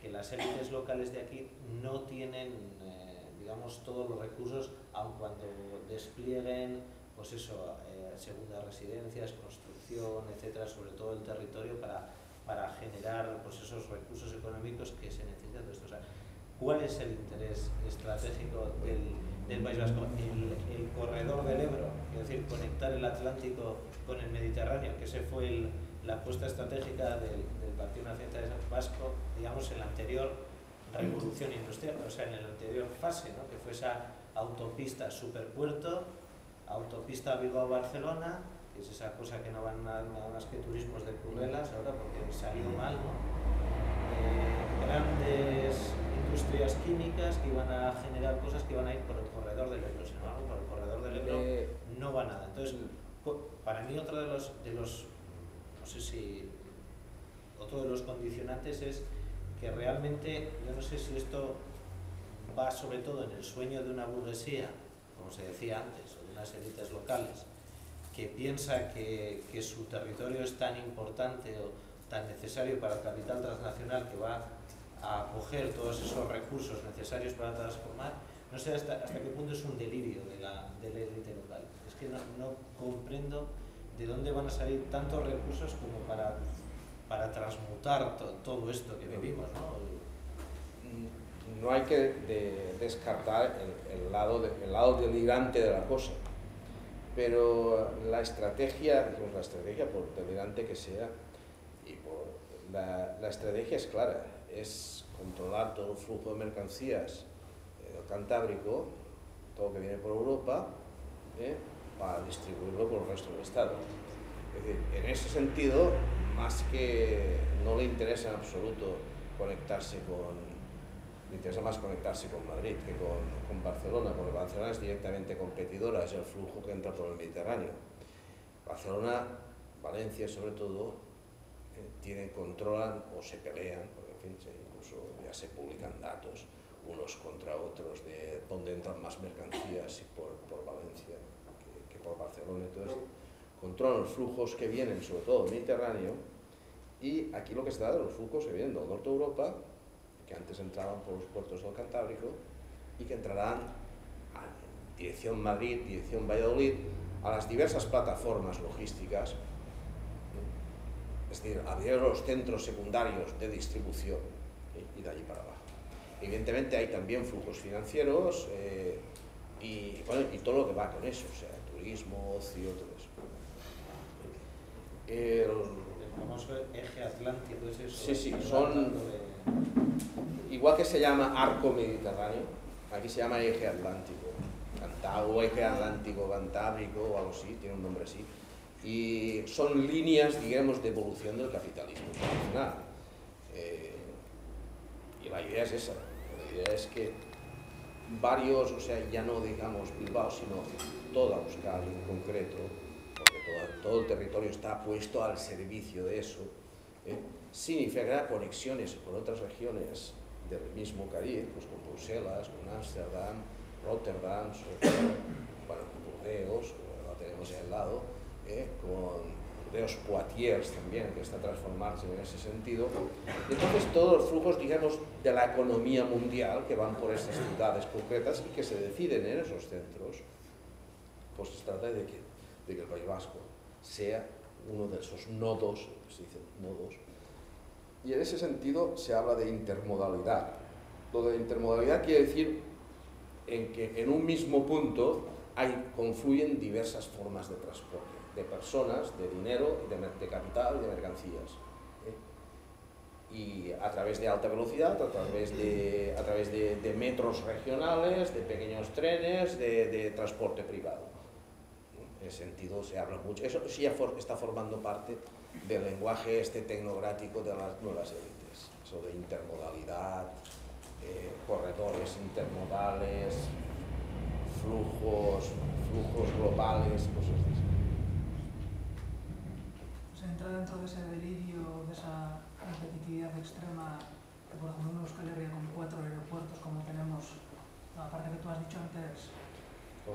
que, las élites locales de aquí no tienen, eh, digamos, todos los recursos, aun cuando desplieguen, pues eso, eh, segundas residencias, construcción, etcétera, sobre todo el territorio para para generar pues, esos recursos económicos que se necesitan. O sea, ¿Cuál es el interés estratégico del, del País Vasco? El, corredor del Ebro, es decir, conectar el Atlántico con el Mediterráneo, que ese fue la apuesta estratégica del, del Partido Nacional Vasco, digamos, en la anterior revolución industrial, o sea, en la anterior fase, ¿no? que fue esa autopista superpuerto, autopista Bilbao-Barcelona, que es esa cosa que no van nada, más que turismos de cruelas ahora porque salió mal, ¿no? Eh, grandes industrias químicas que iban a generar cosas que iban a ir por el corredor del Ebro, sin embargo, por el corredor del Ebro eh, no va nada. Entonces, para mí otro de los, de los, no sé si, otro de los condicionantes es que realmente, yo no sé si esto va sobre todo en el sueño de una burguesía, como se decía antes, o de unas élites locales, que piensa que, que, su territorio es tan importante o tan necesario para el capital transnacional que va a acoger todos esos recursos necesarios para transformar, no sé hasta, qué punto es un delirio de la, de élite local. Es que no, comprendo de dónde van a salir tantos recursos como para, para transmutar to, todo esto que vivimos. ¿no? no hay que de, descartar el, lado el lado delirante de la cosa pero la estrategia, digamos, la estrategia por delirante que sea, y por, la, la, estrategia es clara, es controlar todo el flujo de mercancías Cantábrico, todo que viene por Europa, ¿eh? para distribuirlo por el resto del Estado. Es decir, en ese sentido, más que no le interesa en absoluto conectarse con interesa más conectarse con Madrid que con, con, Barcelona, porque Barcelona es directamente competidora, es el flujo que entra por el Mediterráneo. Barcelona, Valencia sobre todo, eh, tienen, controlan o se pelean, porque fin, incluso ya se publican datos unos contra otros de dónde entran más mercancías y por, por Valencia que, por Barcelona. Entonces, controlan los flujos que vienen, sobre todo del Mediterráneo, y aquí lo que se da de los flujos que vienen del norte de Europa que antes entraban por los puertos del Cantábrico y que entrarán a dirección Madrid, dirección Valladolid, a las diversas plataformas logísticas, es decir, a los centros secundarios de distribución y de allí para abajo. Evidentemente hay también flujos financieros eh, y, bueno, y todo lo que va con eso, o sea, turismo, ocio, todo eso. El, el famoso eje atlántico es eso. Sí, sí, son igual que se llama arco mediterráneo, aquí se llama eje atlántico, o eje atlántico cantábrico o algo así, tiene un nombre así. Y son líneas, digamos, de evolución del capitalismo internacional. Eh, y la idea es esa, la idea es que varios, o sea, ya no digamos Bilbao, sino toda Euskadi en concreto, porque todo, todo el territorio está puesto al servicio de eso, ¿eh? significará conexiones con otras regiones del mismo Caribe, pues con Bruselas, con Ámsterdam, Rotterdam, bueno, con Burdeos, lo tenemos ahí al lado, ¿eh? con Burdeos Poitiers también, que está transformándose en ese sentido. Entonces, todos los flujos, digamos, de la economía mundial que van por estas ciudades concretas y que se deciden en esos centros, pues se trata de que, de que el País Vasco sea uno de esos nodos, se dice nodos, y en ese sentido se habla de intermodalidad. Lo de intermodalidad quiere decir en que en un mismo punto hay, confluyen diversas formas de transporte, de personas, de dinero, de, de capital, de mercancías. ¿eh? Y a través de alta velocidad, a través de, a través de, metros regionales, de pequeños trenes, de, transporte privado. En ese sentido se habla mucho. Eso sí está formando parte del lenguaje este tecnocrático de las nuevas élites. Eso de intermodalidad, eh, corredores intermodales, flujos, flujos globales, cosas así. Entra dentro de ese delirio, de esa competitividad extrema, que por ejemplo en Euskal Herria con cuatro aeropuertos como tenemos, aparte que tú has dicho antes,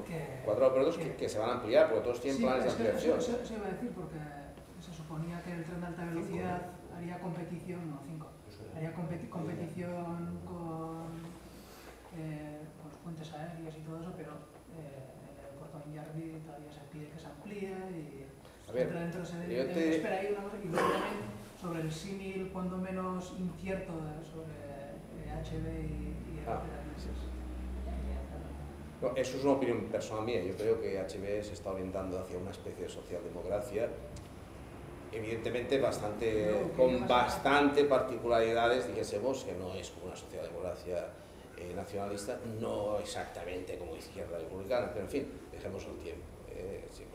que, cuatro aeropuertos que, que, se van a ampliar, porque todos tienen sí, planes de ampliación. Eso, eso, eso, iba a decir, porque se suponía que el tren de alta velocidad cinco, haría competición, no, cinco, haría competi competición con, eh, con los puentes aéreos y todo eso, pero eh, el aeropuerto de Iñarbi todavía se pide que se amplíe y a ver, entra dentro de ese yo te... espera una cosa también sobre el símil cuando menos incierto de, sobre eh, HB y, y ah, no, eso es una opinión personal mía. Yo creo que HB se está orientando hacia una especie de socialdemocracia, evidentemente bastante, no, con bastante particularidades, dijésemos, que no es como una socialdemocracia eh, nacionalista, no exactamente como izquierda republicana, pero en fin, dejemos el tiempo. Eh, sí,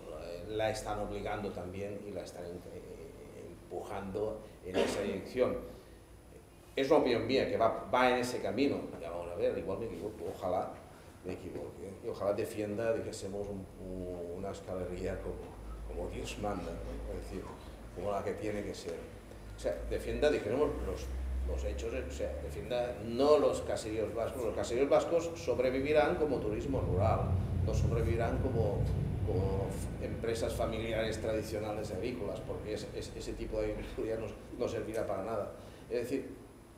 la están obligando también y la están eh, empujando en esa dirección. Es una opinión mía que va, va en ese camino, ya vamos a ver, igual me equivoco, ojalá me equivoque, y ojalá defienda, dijésemos, un, un, una escalería como, como Dios manda, ¿no? es decir, como la que tiene que ser. O sea, defienda, dijéramos, los, los hechos, o sea, defienda no los caseríos vascos, los caseríos vascos sobrevivirán como turismo rural, no sobrevivirán como, como empresas familiares tradicionales agrícolas, porque es, es, ese tipo de agricultura no, no, servirá para nada. Es decir,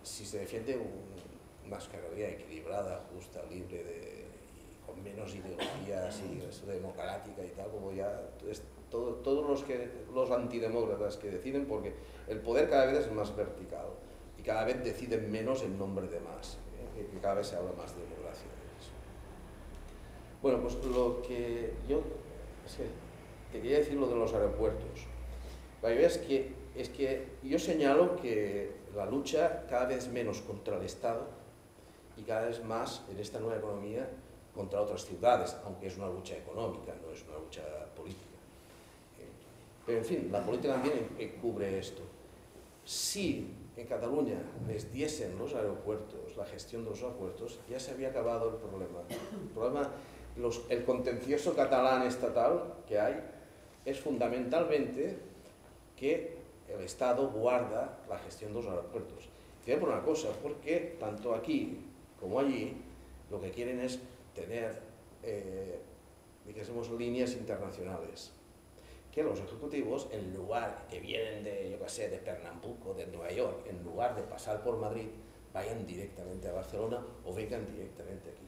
si se defiende un, una escalería equilibrada, justa, libre de con menos ideologías y eso democrática y tal, como ya es, todo, todos los, que, los antidemócratas que deciden, porque el poder cada vez es más vertical y cada vez deciden menos en nombre de más, ¿eh? que cada vez se habla más de democracia. Bueno, pues lo que yo es que, que quería decir lo de los aeropuertos. La idea es que, es que yo señalo que la lucha cada vez menos contra el Estado y cada vez más en esta nueva economía contra otras ciudades, aunque es una lucha económica, no es una lucha política. Pero en fin, la política también cubre esto. Si en Cataluña les diesen los aeropuertos, la gestión de los aeropuertos, ya se había acabado el problema. El problema, el contencioso catalán estatal que hay, es fundamentalmente que el Estado guarda la gestión de los aeropuertos. Tiene por una cosa, porque tanto aquí como allí lo que quieren es tener, eh, digamos, líneas internacionales. Que los ejecutivos, en lugar, que vienen de, yo qué sé, de Pernambuco, de Nueva York, en lugar de pasar por Madrid, vayan directamente a Barcelona o vengan directamente aquí.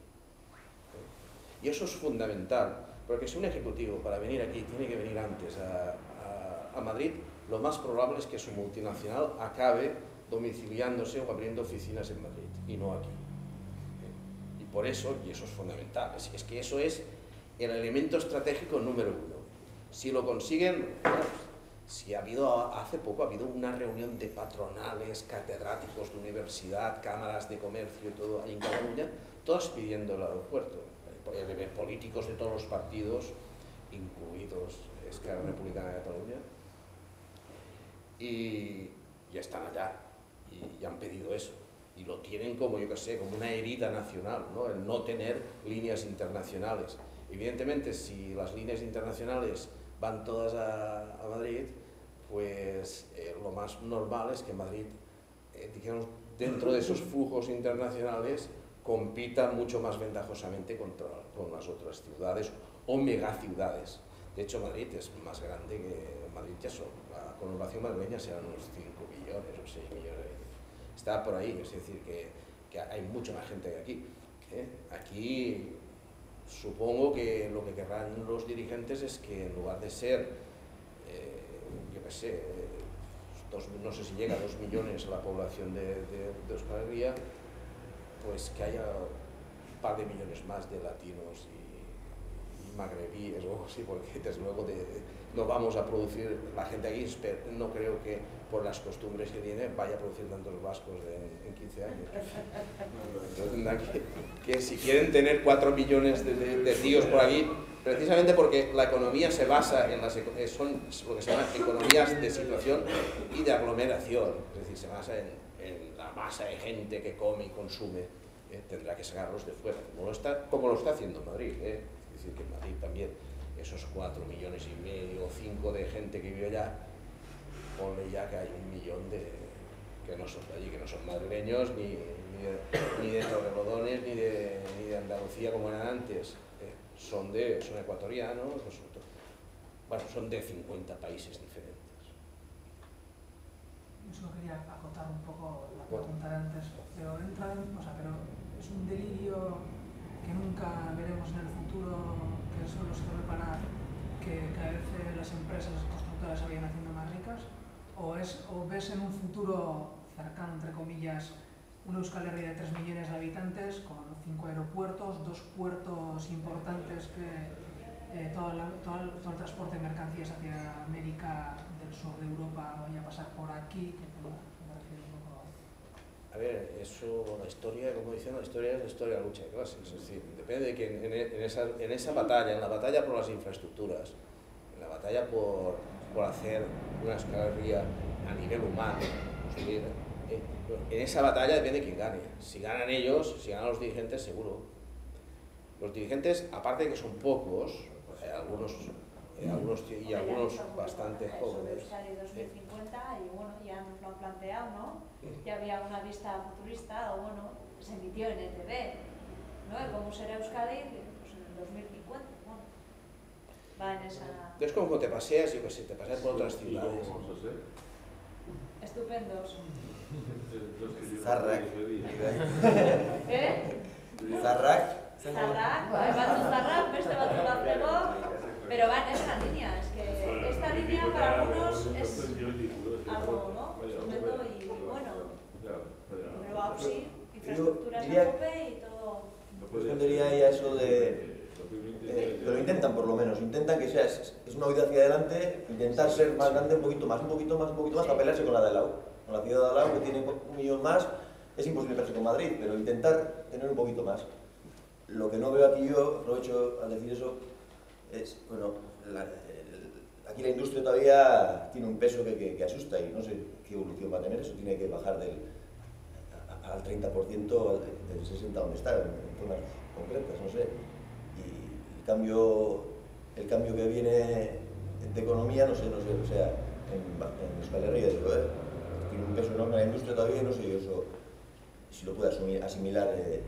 Y eso es fundamental, porque si un ejecutivo para venir aquí tiene que venir antes a, Madrid, lo más probable es que su multinacional acabe domiciliándose o abriendo oficinas en Madrid y no aquí por eso, y eso es fundamental, es, que eso es el elemento estratégico número uno. Si lo consiguen, si ha habido, hace poco ha habido una reunión de patronales, catedráticos de universidad, cámaras de comercio y todo ahí en Cataluña, todas pidiendo el aeropuerto, políticos de todos los partidos, incluidos Esquerra Republicana de Cataluña, y ya están allá y, y han pedido eso y lo tienen como, yo qué sé, como una herida nacional, ¿no? el no tener líneas internacionales. Evidentemente, si las líneas internacionales van todas a, a Madrid, pues eh, lo más normal es que Madrid, eh, digamos, dentro de esos flujos internacionales, compita mucho más ventajosamente contra, con las otras ciudades o megaciudades. De hecho, Madrid es más grande que Madrid, ya son, la conurbación madrileña serán unos 5 millones o 6 millones está por ahí, es decir, que, que hay mucha más gente que aquí. ¿eh? Aquí supongo que lo que querrán los dirigentes es que en lugar de ser, eh, yo qué sé, no sé si llega a dos millones la población de, de, de Euskal pues que haya un par de millones más de latinos y, magrebíes o así, porque desde luego no vamos a producir, la gente aquí no creo que por las costumbres que tiene vaya a producir tantos vascos en 15 años. que, si quieren tener cuatro millones de, tíos por aquí, precisamente porque la economía se basa en las eh, son lo que se llama economías de situación y de aglomeración, es decir, se basa en, la masa de gente que come y consume, eh, tendrá que sacarlos de fuera, como lo está, como lo está haciendo Madrid. Eh. Es decir, que en Madrid también esos cuatro millones y medio o cinco de gente que vive allá, ponle ya que hay un millón de que no son de allí, que no son madrileños, ni, ni de, ni de Torrelodones, ni de, ni de Andalucía como eran antes son, de, son ecuatorianos, bueno, son de 50 países diferentes. Yo solo quería acotar un poco la pregunta de antes, pero entra o sea, pero es un delirio que nunca veremos en el futuro, que solo se reparar que cada vez las empresas constructoras se vayan haciendo más ricas, o, es, o ves en un futuro cercano, entre comillas, una Euskal Herria de 3 millones de habitantes, con cinco aeropuertos, dos puertos importantes que eh, todo, el, transporte de mercancías hacia América del sur de Europa vaya a pasar por aquí, que me refiero un poco a ver, eso, la historia, como dicen, la historia es la historia de lucha de clases, es decir, depende de que en, esa, en esa batalla, en la batalla por las infraestructuras, en la batalla por, por hacer una escalería a nivel humano, construir en esa batalla depende de quién gane. Si ganan ellos, si ganan los dirigentes, seguro. Los dirigentes, aparte de que son pocos, hay algunos, hay algunos y algunos bastante jóvenes. Sobre 2050 y bueno, ya nos lo han planteado, ¿no? Ya había una vista futurista, o bueno, se emitió en ETV, ¿no? ¿Cómo será Euskadi? Pues en el 2050, bueno. Va en esa... Es como te paseas, yo qué sé, te paseas por otras ciudades. Estupendos. Zarrak. Eh? Zarrak. Zarrak, bai batzu zarrak, beste batzu batzego, pero va en esa línea, es que esta línea para algunos es algo, ¿no? Estupendo y bueno, pero sí, infraestructuras a tope y todo. Yo respondería a eso de... Eh, pero intentan por lo menos, intentan que sea, es, es una huida hacia adelante, intentar ser más grande un poquito más, un poquito más, un poquito más, para pelearse con la de lado con la ciudad de al lado, que tiene un millón más, es imposible pelearse con Madrid, pero intentar tener un poquito más. Lo que no veo aquí yo, aprovecho al decir eso, bueno, aquí la industria todavía tiene un peso que, asusta y no sé qué evolución va a tener eso, tiene que bajar del, al 30% del 60% donde está, en, zonas concretas, no sé. Y el cambio, el cambio que viene de economía, no sé, no sé, o sea, en, en Euskal Herria, tiene un peso enorme la industria todavía y no sé yo eso, si lo puede asumir, asimilar. Eh,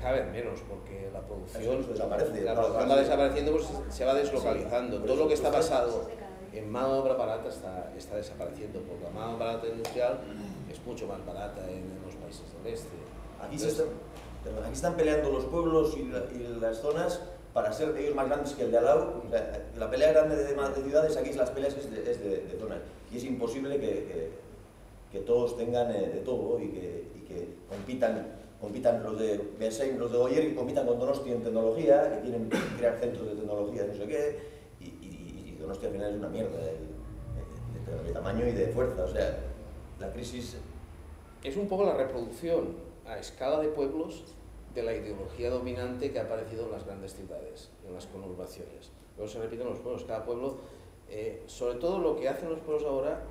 cada vez menos, porque la producción, desaparece, la producción va desapareciendo, pues se va deslocalizando. Todo lo que está basado en mano de obra barata está, está desapareciendo, porque la mano de obra barata industrial es mucho más barata en, los países del este. Aquí, se están, aquí están peleando los pueblos y, las zonas para ser ellos más grandes que el de al lado. la pelea grande de, de, ciudades, aquí las peleas es de, es de, zonas. Y es imposible que que todos tengan eh, de todo y que, y que, compitan, compitan los de Bersein, los de Goyer, que compitan con Donosti en tecnología, que quieren crear centros de tecnología, no sé qué, y, y, y Donosti al final es una mierda de, tamaño y de fuerza, o sea, la crisis... Es un poco la reproducción a escala de pueblos de la ideología dominante que ha aparecido en las grandes ciudades, en las conurbaciones. Luego se repiten los pueblos, cada pueblo, eh, sobre todo lo que hacen los pueblos ahora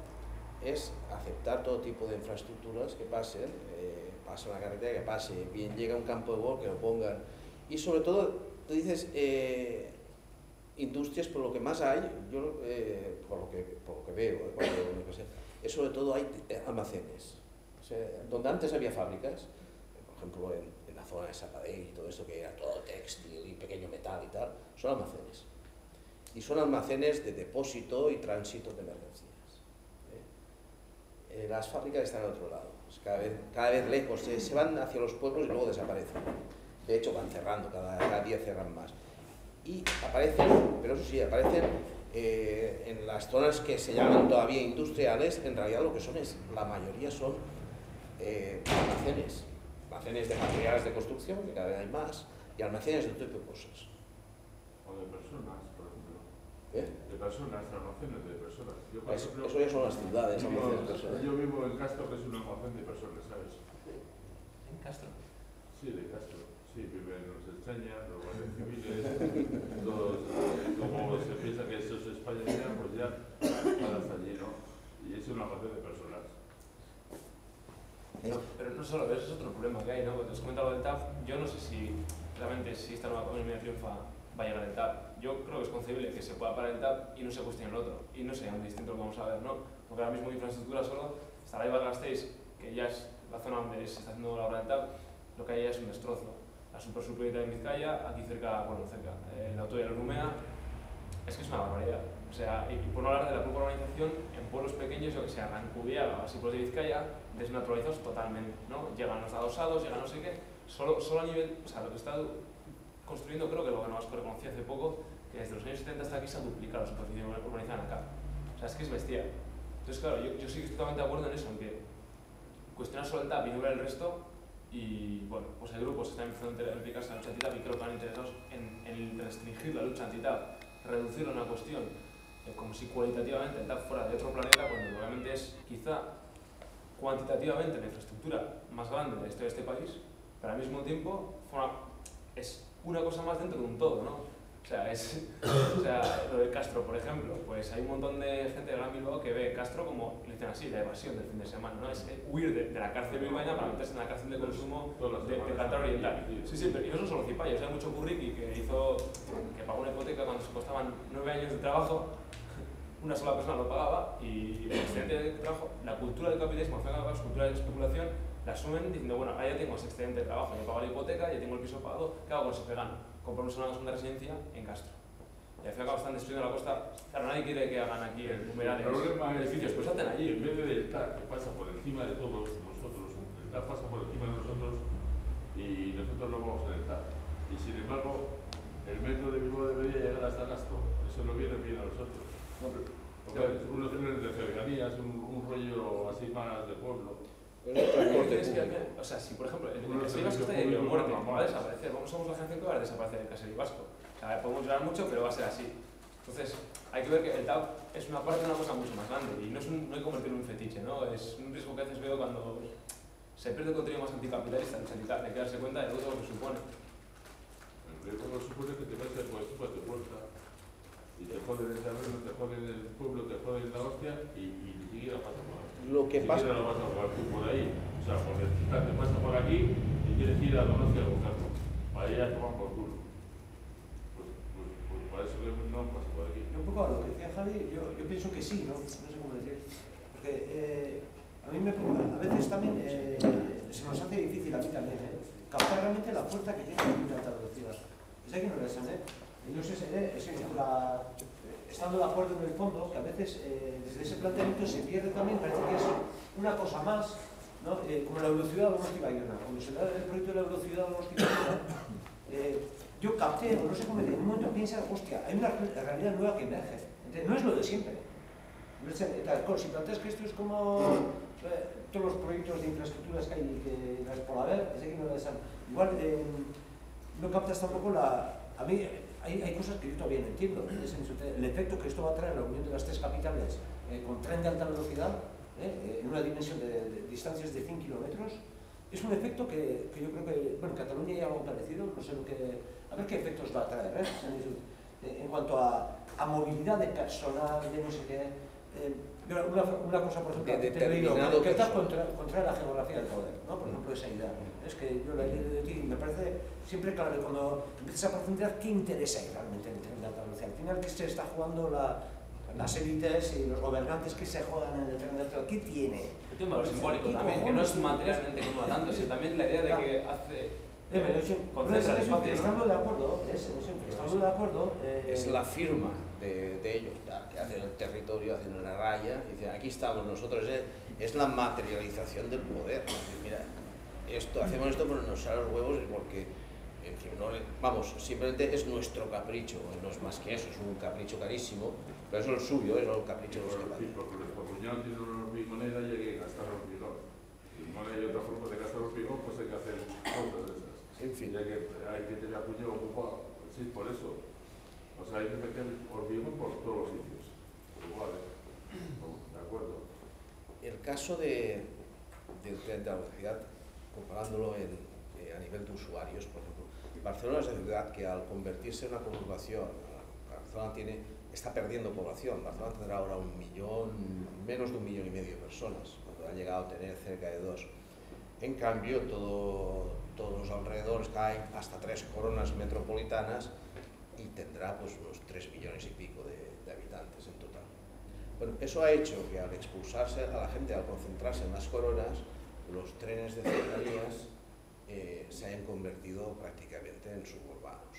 es aceptar todo tipo de infraestructuras que pasen, eh, pasa una carretera que pase, bien llega un campo de golf que lo pongan, y sobre todo, tú dices, eh, industrias por lo que más hay, yo eh, por, lo que, por lo que veo, es sobre todo hay almacenes, donde antes había fábricas, por ejemplo en, la zona de Zapadell y todo eso que era todo textil y pequeño metal y tal, son almacenes. Y son almacenes de depósito y tránsito de mercancías. Eh, las fábricas están al otro lado, cada, vez, cada vez lejos, se, van hacia los pueblos y luego desaparecen. De hecho, van cerrando, cada, día cerran más. Y aparecen, pero eso sí, aparecen eh, en las zonas que se llaman todavía industriales, en realidad lo que son es, la mayoría son eh, almacenes, almacenes de materiales de construcción, que cada vez hay más, y almacenes de todo tipo de cosas. O de personas. ¿Eh? De personas, almacenes de personas. Yo, eso, ya son las ciudades, almacenes de personas. Yo vivo en Castro, que es un almacén de personas, ¿sabes? ¿En Castro? Sí, de Castro. Sí, viven los extrañas, los guardias civiles, todos. Como se piensa que eso es España, pues ya para hasta allí, ¿no? Y es un almacén de personas. pero no solo eso, es otro problema que hay, ¿no? Cuando os comentado del TAF, yo no sé si realmente si esta nueva economía triunfa va a llegar el TAP. Yo creo que es concebible que se pueda TAP y no se cuestione el otro. Y no sea muy distinto lo que vamos a ver, ¿no? Porque ahora mismo infraestructura solo, estará ahí Gasteiz, que ya es la zona donde se está haciendo la obra del TAP, lo que hay ya es un destrozo. La supersuperiorita de Vizcaya, aquí cerca, bueno, cerca, eh, la autovía de Rumea, es que es una barbaridad. O sea, y, por no hablar de la propia urbanización, en pueblos pequeños, yo que sea, Rancubiaga o así de Vizcaya, desnaturalizados totalmente, ¿no? Llegan los adosados, llegan no sé qué, solo, solo a nivel, o sea, lo que está construyendo, creo que lo que nos reconoció hace poco, que desde los años 70 hasta aquí se ha duplicado la superficie urbanizada acá. O sea, es que es bestia. Entonces, claro, yo, yo sí que estoy totalmente de acuerdo en eso, en que cuestionar solo el TAP y no el resto, y bueno, pues hay grupos que están empezando a implicarse en la lucha anti-TAP y creo que van interesados en, en restringir la lucha anti-TAP, reducirlo a una cuestión eh, como si cualitativamente el TAP fuera de otro planeta, cuando obviamente es quizá cuantitativamente la infraestructura más grande de la historia de este país, pero al mismo tiempo es una cosa más dentro de un todo, ¿no? O sea, es, o sea, lo de Castro, por ejemplo, pues hay un montón de gente de Gran Bilbao que ve Castro como, le dicen así, la evasión del fin de semana, ¿no? Es huir de, la cárcel bilbaína para meterse en la cárcel de consumo de, de Cantabria Oriental. Sí, sí, pero y no son solo cipayos, hay mucho curriqui que hizo, que pagó una hipoteca cuando se costaban nueve años de trabajo, una sola persona lo pagaba y el excedente de trabajo, la cultura del capitalismo, la cultura de especulación, la asumen diciendo, bueno, ahí ya tengo ese excedente de trabajo, ya pago la hipoteca, ya tengo el piso pagado, ¿qué hago con ese gano? Compramos una segunda residencia en Castro. Y al fin y al cabo están destruyendo la costa. Claro, nadie quiere que hagan aquí el numerales edificios, pues hacen allí. En vez del TAC, que pasa por encima de todos nosotros, el TAC pasa por encima de nosotros y nosotros no vamos en el TAC. Y sin embargo, el metro de Bilbao debería llegar hasta Castro. Eso no viene bien a nosotros. Porque unos trenes de cercanías, un, un rollo así más de pueblo. O sea, si por ejemplo el, el Caserí Vasco está de muerte, va a desaparecer. Somos la generación que va a desaparecer el Caserí Vasco. O sea, podemos llorar mucho, pero va a ser así. Entonces, hay que ver que el TAP es una parte de una cosa mucho más grande y no, es un, no hay que convertirlo en un fetiche, ¿no? Es un riesgo que a veces veo cuando se pierde el contenido más anticapitalista, que darse cuenta de todo lo que supone. El riesgo supone que te metes por encima de tu puerta y te joden el terreno, te joden el pueblo, te joden la hostia y, y ni siquiera pasa por ahí. Lo que ni pasa... siquiera lo vas a jugar tú por ahí. O sea, porque te pasa por aquí y tienes que ir a Donostia a buscarlo. Para ir a tomar por culo. Pues, pues, pues para eso que no pasa por aquí. Un poco a lo que decía Javi, yo, yo pienso que sí, ¿no? No sé cómo decir. Porque eh, a mí me a veces también eh, se nos hace difícil a mí también, ¿eh? captar realmente la fuerza que tiene la alta velocidad. Es aquí no lo es, ¿eh? No sé, es la, estando de acuerdo en el fondo, que a veces eh, desde ese planteamiento se pierde también, parece que es una cosa más, ¿no? Eh, como la velocidad de Bayona. Cuando se da el proyecto de la velocidad de Bayona, eh, yo capté, o no sé cómo, en un momento piensa, hostia, hay una realidad nueva que emerge. No es lo de siempre. Si planteas que esto es como todos los proyectos de infraestructuras que hay que las por haber, es que no Igual no captas tampoco la. A mí, hay, hay cosas que yo todavía no entiendo. ¿eh? El efecto que esto va a traer en la unión de las tres capitales eh, con tren de alta velocidad, eh, eh en una dimensión de, de, distancias de 100 kilómetros, es un efecto que, que, yo creo que, bueno, en Cataluña hay algo parecido, no sé lo que, a ver qué efectos va a traer, ¿eh? en cuanto a, a, movilidad de personal, de no sé qué, eh, Una, una, cosa, por ejemplo, de te he leído, que, está contra, contra, la geografía del poder, ¿no? Por ejemplo, esa idea. Es que yo la he leído de ti y me parece siempre claro que cuando empiezas a profundizar, ¿qué interesa realmente en alta velocidad? Al final, ¿qué se está jugando la, las élites y los gobernantes que se jodan en el tren? ¿Qué tiene? El tema de lo simbólico también, que no es materialmente como tanto, sino también la idea de que hace... Eh, pero. Estamos de acuerdo, es, estamos de acuerdo. Eh, es la firma de, de ellos, que hacen el territorio, hacen una raya, y dicen, aquí estamos nosotros, es, es la materialización del poder. Mira, esto, hacemos esto porque nos sale los huevos y porque en fin, no, vamos, simplemente es nuestro capricho, no es más que eso, es un capricho carísimo, pero eso es el suyo, es el capricho de los Sí, porque los portuñanos tienen una hormigonera y hay que gastar hormigón. Si no hay otra forma de gastar hormigón, pues hay que hacer cosas de esas. En fin. Y hay que, hay que tener apuñado ocupado. Sí, por eso. O sea, hay que meter hormigón por todos los sitios. Igual, ¿eh? ¿De acuerdo? El caso de, tren de la velocidad, comparándolo eh, a nivel de usuarios, por ejemplo, Barcelona es una ciudad que al convertirse en una conurbación, Barcelona tiene, está perdiendo población. Barcelona tendrá ahora un millón, menos de un millón y medio de personas, cuando ha llegado a tener cerca de dos. En cambio, todo, todos los alrededores caen hasta tres coronas metropolitanas y tendrá pues, unos tres millones y pico de, de habitantes en total. Bueno, eso ha hecho que al expulsarse a la gente, al concentrarse en las coronas, los trenes de cercanías eh, se hayan convertido prácticamente en suburbanos.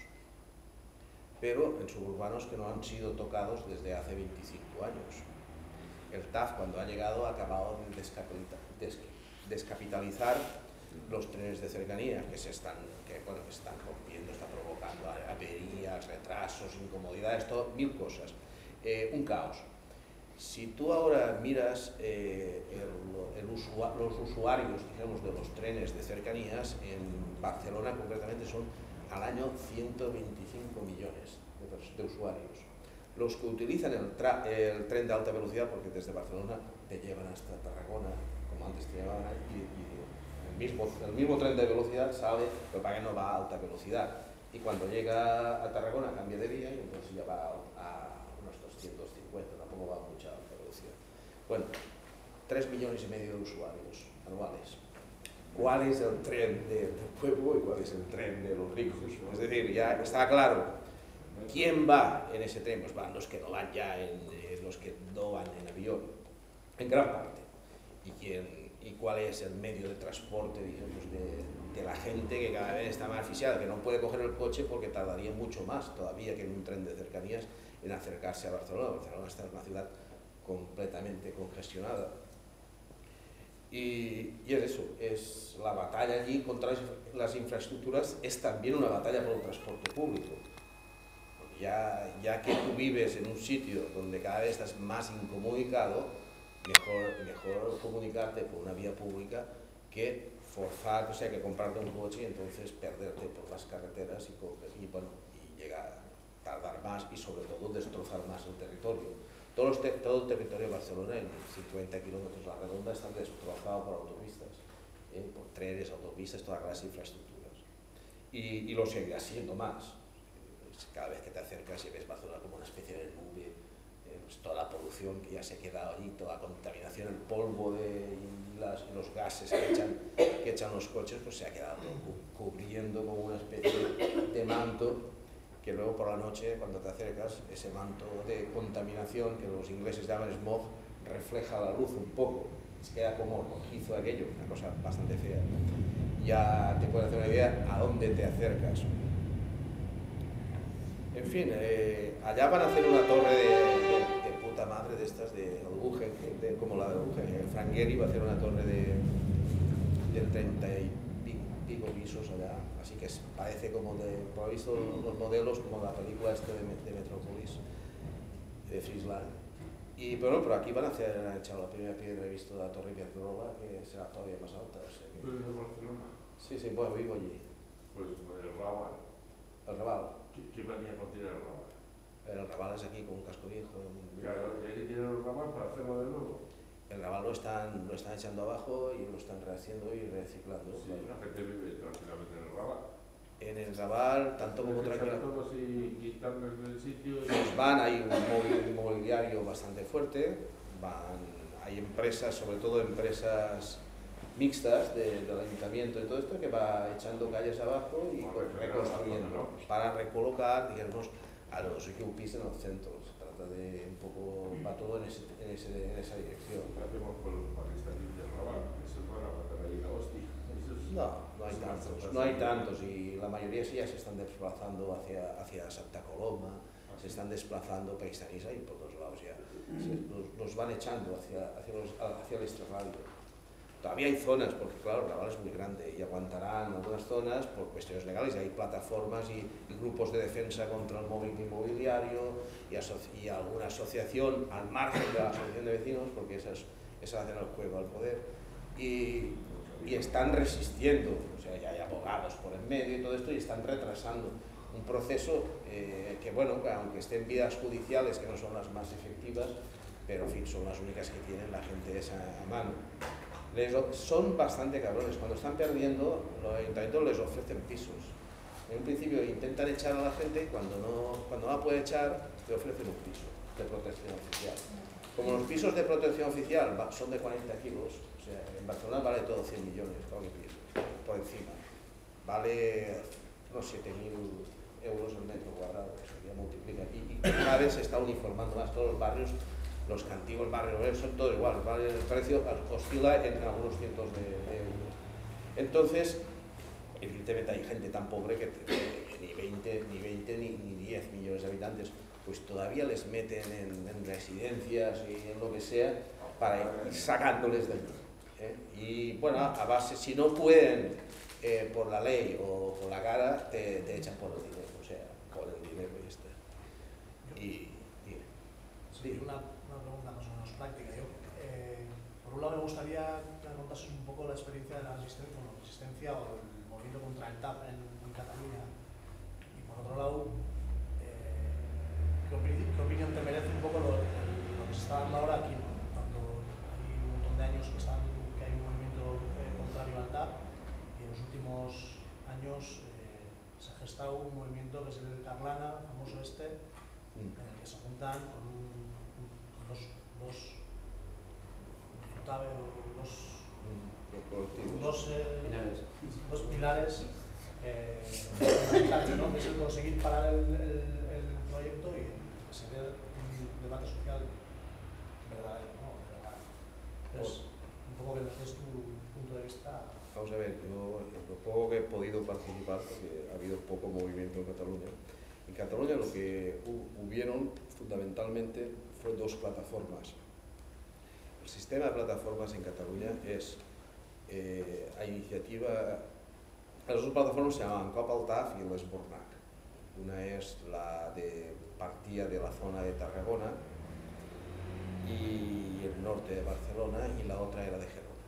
Pero en suburbanos que no han sido tocados desde hace 25 años. El TAF cuando ha llegado ha acabado de descapitalizar los trenes de cercanías que se están, que, bueno, están rompiendo, está provocando averías, retrasos, incomodidades, todo, mil cosas. Eh, un caos. Si tú ahora miras eh, el, el los usuarios digamos, de los trenes de cercanías, en Barcelona concretamente son al año 125 millones de, de usuarios. Los que utilizan el, el, tren de alta velocidad, porque desde Barcelona te llevan hasta Tarragona, antes te llevaban, y, el, mismo, el mismo tren de velocidad sabe, pero para que no va a alta velocidad. Y cuando llega a Tarragona cambia de vía y entonces ya va a unos 250, tampoco va a mucha alta velocidad. Bueno, 3 millones y medio de usuarios anuales. ¿Cuál es el tren del pueblo y cuál es el tren de los ricos? Es decir, ya está claro ¿Quién va en ese tren? Pues van los que no van ya, eh, los que no van en avión, en gran parte. ¿Y, quién, y cuál es el medio de transporte digamos, de, de, la gente que cada vez está más asfixiada, que no puede coger el coche porque tardaría mucho más todavía que en un tren de cercanías en acercarse a Barcelona. Barcelona está en una ciudad completamente congestionada. Y, y, es eso, es la batalla allí contra las infraestructuras, es también una batalla por el transporte público ya, ya que tú vives en un sitio donde cada vez estás más incomunicado, mejor, mejor comunicarte por una vía pública que forzar, o sea, que comprarte un coche y entonces perderte por las carreteras y, y, bueno, y llegar a tardar más y sobre todo destrozar más el territorio. Todo, los te, todo el territorio de Barcelona, en 50 kilómetros a la redonda, está destrozado por autopistas, ¿eh? por trenes, autopistas, todas las infraestructuras. Y, y lo seguirá siendo más cada vez que te acercas y ves Barcelona como una especie de nube, pues toda la polución que ya se ha quedado allí, toda la contaminación, el polvo de, los gases que echan, que echan los coches, pues se ha quedado cubriendo como una especie de manto que luego por la noche, cuando te acercas, ese manto de contaminación que los ingleses llaman smog, refleja la luz un poco, se queda como rojizo aquello, una cosa bastante fea. Ya te puedes hacer una idea a dónde te acercas. En fin, eh, allá van a hacer una torre de, de, de, puta madre de estas de Albugen, de, como la de. El Frank Gehry va a hacer una torre de, de 30 y pico pisos allá. Así que es, parece como de, por visto los modelos, como la película este de, Metropolis, de Friesland. Y pero, pero aquí van a hacer, han echado la primera piedra, he visto la torre Iberdrola, que será todavía más alta. O sea que... Sí, sí, bueno, vivo allí. Pues el Raval. El Raval. ¿Qué venía con tirar el Raval? El Raval es aquí con un casco viejo. Claro, y hay que tirar el Raval para hacerlo de nuevo. El Raval lo están, lo están echando abajo y lo están rehaciendo y reciclando. Sí, claro. la gente vive tranquilamente en el Raval. En el Raval, tanto como tranquilamente. y del sitio. Y... Pues van, hay un mobiliario bastante fuerte, van, hay empresas, sobre todo empresas mixtas de, del ayuntamiento y todo esto que va echando calles abajo y bueno, reconstruyendo para recolocar digamos a los que en los centros. Se trata de un poco va todo en, ese, en, ese, en esa dirección. ¿Qué hacemos con los de Rabat? matar ahí la hostia. No, no hay tantos, no hay tantos y la mayoría sí ya se están desplazando hacia, hacia Santa Coloma, ah, se están desplazando paisanis ahí por todos lados ya, se, los, los, van echando hacia, hacia, los, hacia el extrarradio Todavía hay zonas, porque claro, Raval es muy grande y aguantarán algunas zonas por cuestiones legales y hay plataformas y, grupos de defensa contra el móvil inmobiliario y, alguna asociación al margen de la asociación de vecinos, porque esas, esas hacen el juego al poder. Y, y están resistiendo, o sea, ya hay abogados por en medio y todo esto y están retrasando un proceso eh, que, bueno, aunque estén vías judiciales que no son las más efectivas, pero en fin, son las únicas que tienen la gente esa a mano son bastante cabrones. Cuando están perdiendo, los ayuntamientos les ofrecen pisos. En un principio intentan echar a la gente y cuando no, cuando no la puede echar, te ofrecen un piso de protección oficial. Como los pisos de protección oficial son de 40 kilos, o sea, en Barcelona vale todo 100 millones, por encima. Vale unos 7.000 euros el metro cuadrado, sería multiplica. Y, y cada vez se está uniformando más todos los barrios los cantigos, barrios, son todo igual, el precio oscila entre algunos cientos de, euros. Entonces, evidentemente hay gente tan pobre que, ni 20, ni, 20 ni, 10 millones de habitantes, pues todavía les meten en, residencias y en lo que sea para ir sacándoles del ¿eh? Y bueno, a base, si no pueden eh, por la ley o por la cara, te, echan por el dinero, o sea, por el dinero y está. Y, Sí, una, por un lado, me gustaría que me contases un poco la experiencia de la resistencia, bueno, resistencia o el movimiento contra el TAP en, Cataluña. Y por otro lado, eh, ¿qué, opinión te merece un poco lo, que se está dando ahora aquí? Cuando hay un montón de años que, están, que hay un movimiento eh, contrario al TAP y en los últimos años se ha gestado un movimiento que es el Carlana, famoso este, en el que se juntan con, un, con dos dos, dos, dos, eh, pilares, dos pilares eh, ¿no? que es el conseguir parar el, el, el proyecto y vea un debate social verdadero. ¿no? Entonces, un poco que nos des tu punto de vista. Vamos a ver, yo lo poco que he podido participar, porque ha habido poco movimiento en Cataluña, en Cataluña lo que hubieron fundamentalmente fue dos plataformas. Sistema de plataformas en Cataluña es, eh, a iniciativa, las dos plataformas se llaman Copaltaf y l'Esbornac. Una es la de partida de la zona de Tarragona y el norte de Barcelona y la otra era de Gerona.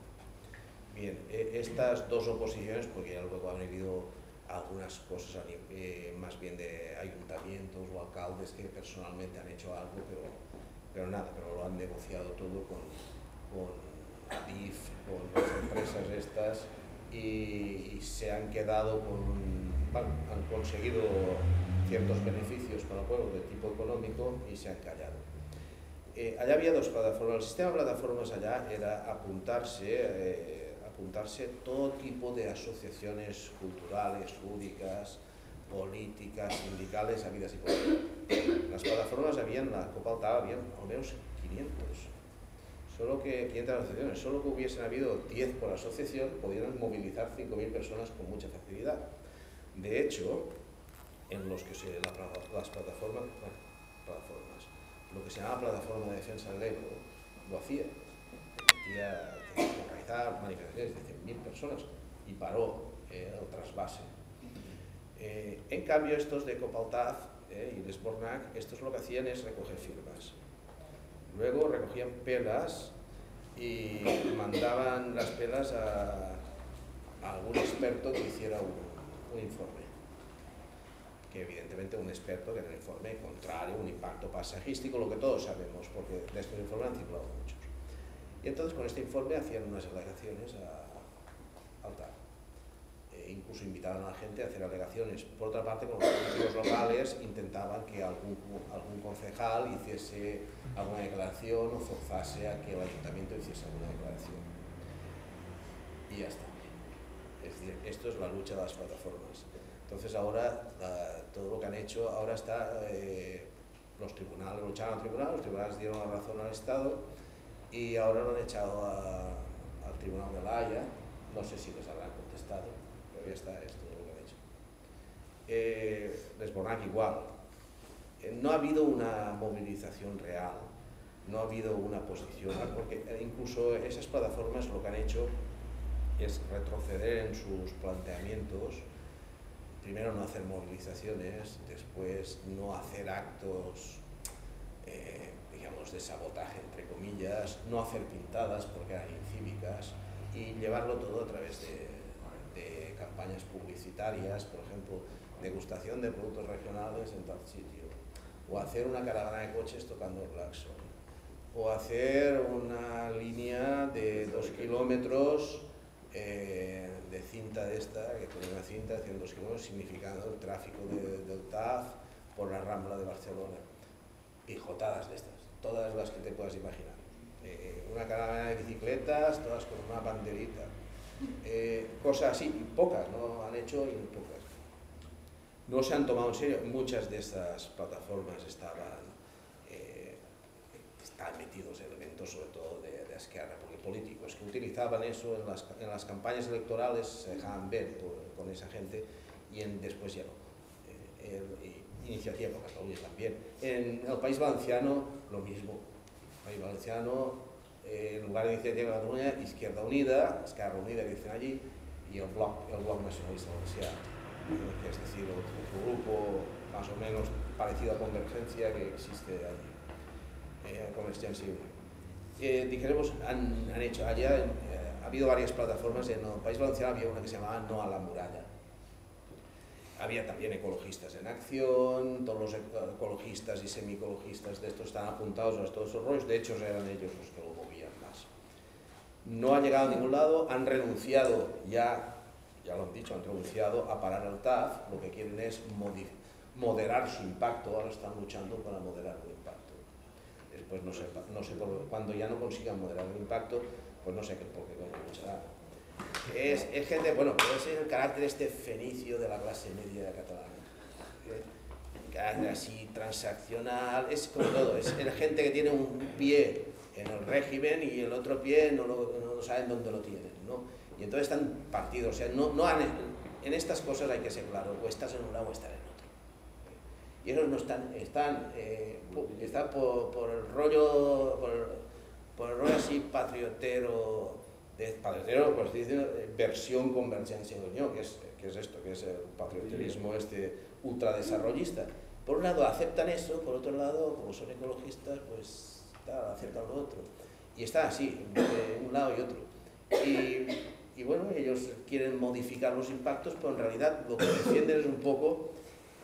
Bien, e, estas dos oposiciones, porque ya luego han habido algunas cosas eh, más bien de ayuntamientos o alcaldes que personalmente han hecho algo, pero pero nada, pero lo han negociado todo con, con Adif, con las empresas estas y, se han quedado con, bueno, han conseguido ciertos beneficios para el pueblo de tipo económico y se han callado. Eh, allá había dos plataformas, el sistema de plataformas allá era apuntarse, eh, apuntarse todo tipo de asociaciones culturales, lúdicas, políticas, sindicales, habidas y por Las plataformas habían, la Copa Altava habían al menos 500. Solo que 500 asociaciones, solo que hubiesen habido 10 por asociación, podrían movilizar 5.000 personas con mucha facilidad. De hecho, en los que se, las plataformas, bueno, plataformas, lo que se llama Plataforma de Defensa del Ebro, lo hacía. Permitía organizar manifestaciones de 100.000 personas y paró eh, el trasvase eh, en cambio, estos de Copaltaz eh, y de Spornac, estos lo que hacían es recoger firmas. Luego recogían pelas y mandaban las pelas a, algún experto que hiciera un, informe. Que evidentemente un experto que en el informe contrario, un impacto pasajístico, lo que todos sabemos, porque de este informe han circulado muchos. Y entonces con este informe hacían unas alegaciones al TAP incluso invitaban a la gente a hacer alegaciones. Por otra parte, con los políticos locales intentaban que algún, algún concejal hiciese alguna declaración o forzase a que el ayuntamiento hiciese alguna declaración. Y ya está. Es decir, esto es la lucha de las plataformas. Entonces ahora todo lo que han hecho, ahora está, eh, los tribunales lucharon al tribunal, los tribunales dieron la razón al Estado y ahora lo han echado al tribunal de La Haya, no sé si les contestado, ya está, esto lo que han hecho. Eh, igual. Eh, no ha habido una movilización real no ha habido una posición, porque incluso esas plataformas lo que han hecho es retroceder en sus planteamientos, primero no hacer movilizaciones, después no hacer actos, eh, digamos, de sabotaje, entre comillas, no hacer pintadas porque eran incívicas y llevarlo todo a través de campañas publicitarias, por ejemplo, degustación de productos regionales en tal sitio, o hacer una caravana de coches tocando el claxon, o hacer una línea de dos kilómetros eh, de cinta de esta, que pone una cinta de 102 kilómetros, significando el tráfico del TAF por la Rambla de Barcelona. Y jotadas de estas, todas las que te puedas imaginar. Eh, una caravana de bicicletas, todas con una banderita. Eh, cosas así, pocas, ¿no? Han hecho y pocas. No se han tomado en serio, muchas de estas plataformas estaban, están metidos elementos sobre todo de, de Esquerra, políticos que utilizaban eso en las, en las campañas electorales, se dejaban ver por, con esa gente y en, después ya no. Eh, iniciativa Cataluña también. En el País Valenciano, lo mismo. El País Valenciano, eh, en lugar de Iniciativa por Cataluña, Izquierda Unida, Esquerra Unida que dicen allí, y el Bloc, el bloc Nacionalista Valenciano, que es decir, otro grupo más o menos parecido a Convergencia que existe allí, eh, con extensible eh, han, han, hecho allá, eh, ha habido varias plataformas, en el País Valenciano había una que se llamaba No a la muralla. Había también ecologistas en acción, todos los ecologistas y semi-ecologistas de estos están apuntados a todos esos rollos, de hecho eran ellos los que lo movían más. No han llegado a ningún lado, han renunciado ya, ya lo han dicho, han renunciado a parar el TAF, lo que quieren es moderar su impacto, ahora están luchando para moderarlo pues no sé, no sé por, cuando ya no consigan moderar el impacto, pues no sé qué, por qué Es, es, gente, bueno, puede ser el carácter este fenicio de la clase media catalana. ¿eh? carácter así transaccional, es como todo, es el gente que tiene un pie en el régimen y el otro pie no, lo, no saben dónde lo tienen, ¿no? Y entonces están partidos, o sea, no, no han, en estas cosas hay que ser claro, o estás en un lado o estás en otro y ellos no están, están, eh, están por, por, el rollo, por, por, el rollo así patriotero, de, patriotero, pues dice, versión convergencia de unión, que es, que es esto, que es el patrioterismo este ultradesarrollista. Por un lado aceptan eso, por otro lado, como son ecologistas, pues aceptan lo otro. Y está así, de un lado y otro. Y, y bueno, ellos quieren modificar los impactos, pero en realidad lo que defienden es un poco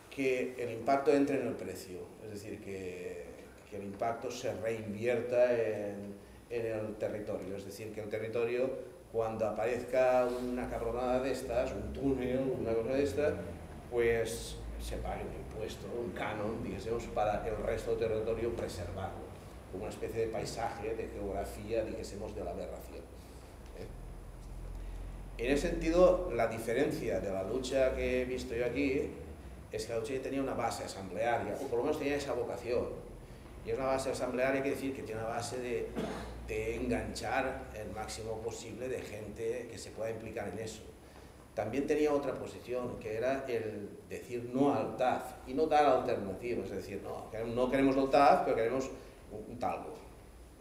que el impacto entre en el precio, es decir, que, que el impacto se reinvierta en, en, el territorio, es decir, que el territorio cuando aparezca una cabronada de estas, un túnel, una cosa de estas, pues se pague un impuesto, un canon, digamos, para el resto del territorio preservarlo, como una especie de paisaje, de geografía, digamos, de la aberración. ¿eh? En ese sentido, la diferencia de la lucha que he visto yo aquí es que la lucha tenía una base asamblearia, o por lo menos tenía esa vocación. Y es una base asamblearia, quiere decir que tiene una base de, de enganchar el máximo posible de gente que se pueda implicar en eso. También tenía otra posición, que era el decir no al TAF y no dar alternativas, es decir, no, no queremos el TAF, pero queremos un, talgo,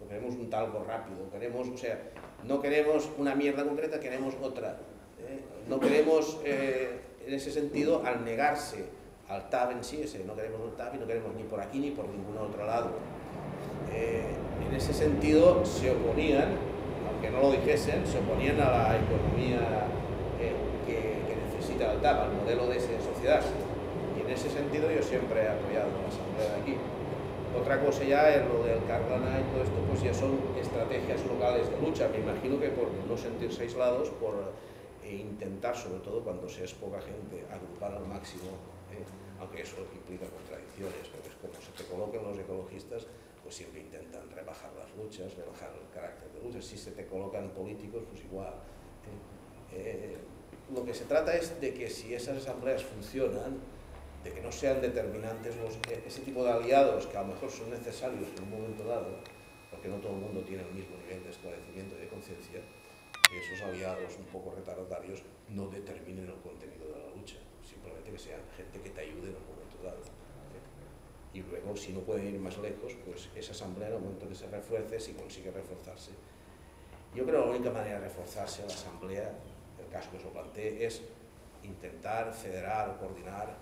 o queremos un talgo rápido, queremos, o sea, no queremos una mierda concreta, queremos otra. ¿eh? No queremos, eh, en ese sentido, al negarse al TAB en sí, ese, no queremos un TAB y no queremos ni por aquí ni por ningún otro lado. Eh, en ese sentido se oponían, aunque no lo dijesen, se oponían a la economía eh, que, que, necesita el TAB, al modelo de esa sociedad. Y en ese sentido yo siempre he apoyado la asamblea de aquí. Otra cosa ya es lo del Cardana y todo esto, pues ya son estrategias locales de lucha. Me imagino que por no sentirse aislados, por eh, intentar, sobre todo cuando se es poca gente, agrupar al máximo aunque eso implica contradicciones, porque es como se te coloquen los ecologistas, pues siempre intentan rebajar las luchas, rebajar el carácter de luchas. Si se te colocan políticos, pues igual. Eh, lo que se trata es de que si esas asambleas funcionan, de que no sean determinantes los, ese tipo de aliados que a lo mejor son necesarios en un momento dado, porque no todo el mundo tiene el mismo nivel de esclarecimiento y de conciencia, que esos aliados un poco retardatarios no determinen el contenido de la lucha simplemente que sean gente que te ayude en un momento dado. Y luego, si no pueden ir más lejos, pues esa asamblea en el momento que se refuerce, si consigue reforzarse. Yo creo que la única manera de reforzarse la asamblea, en el caso que os lo plantee, es intentar federar o coordinar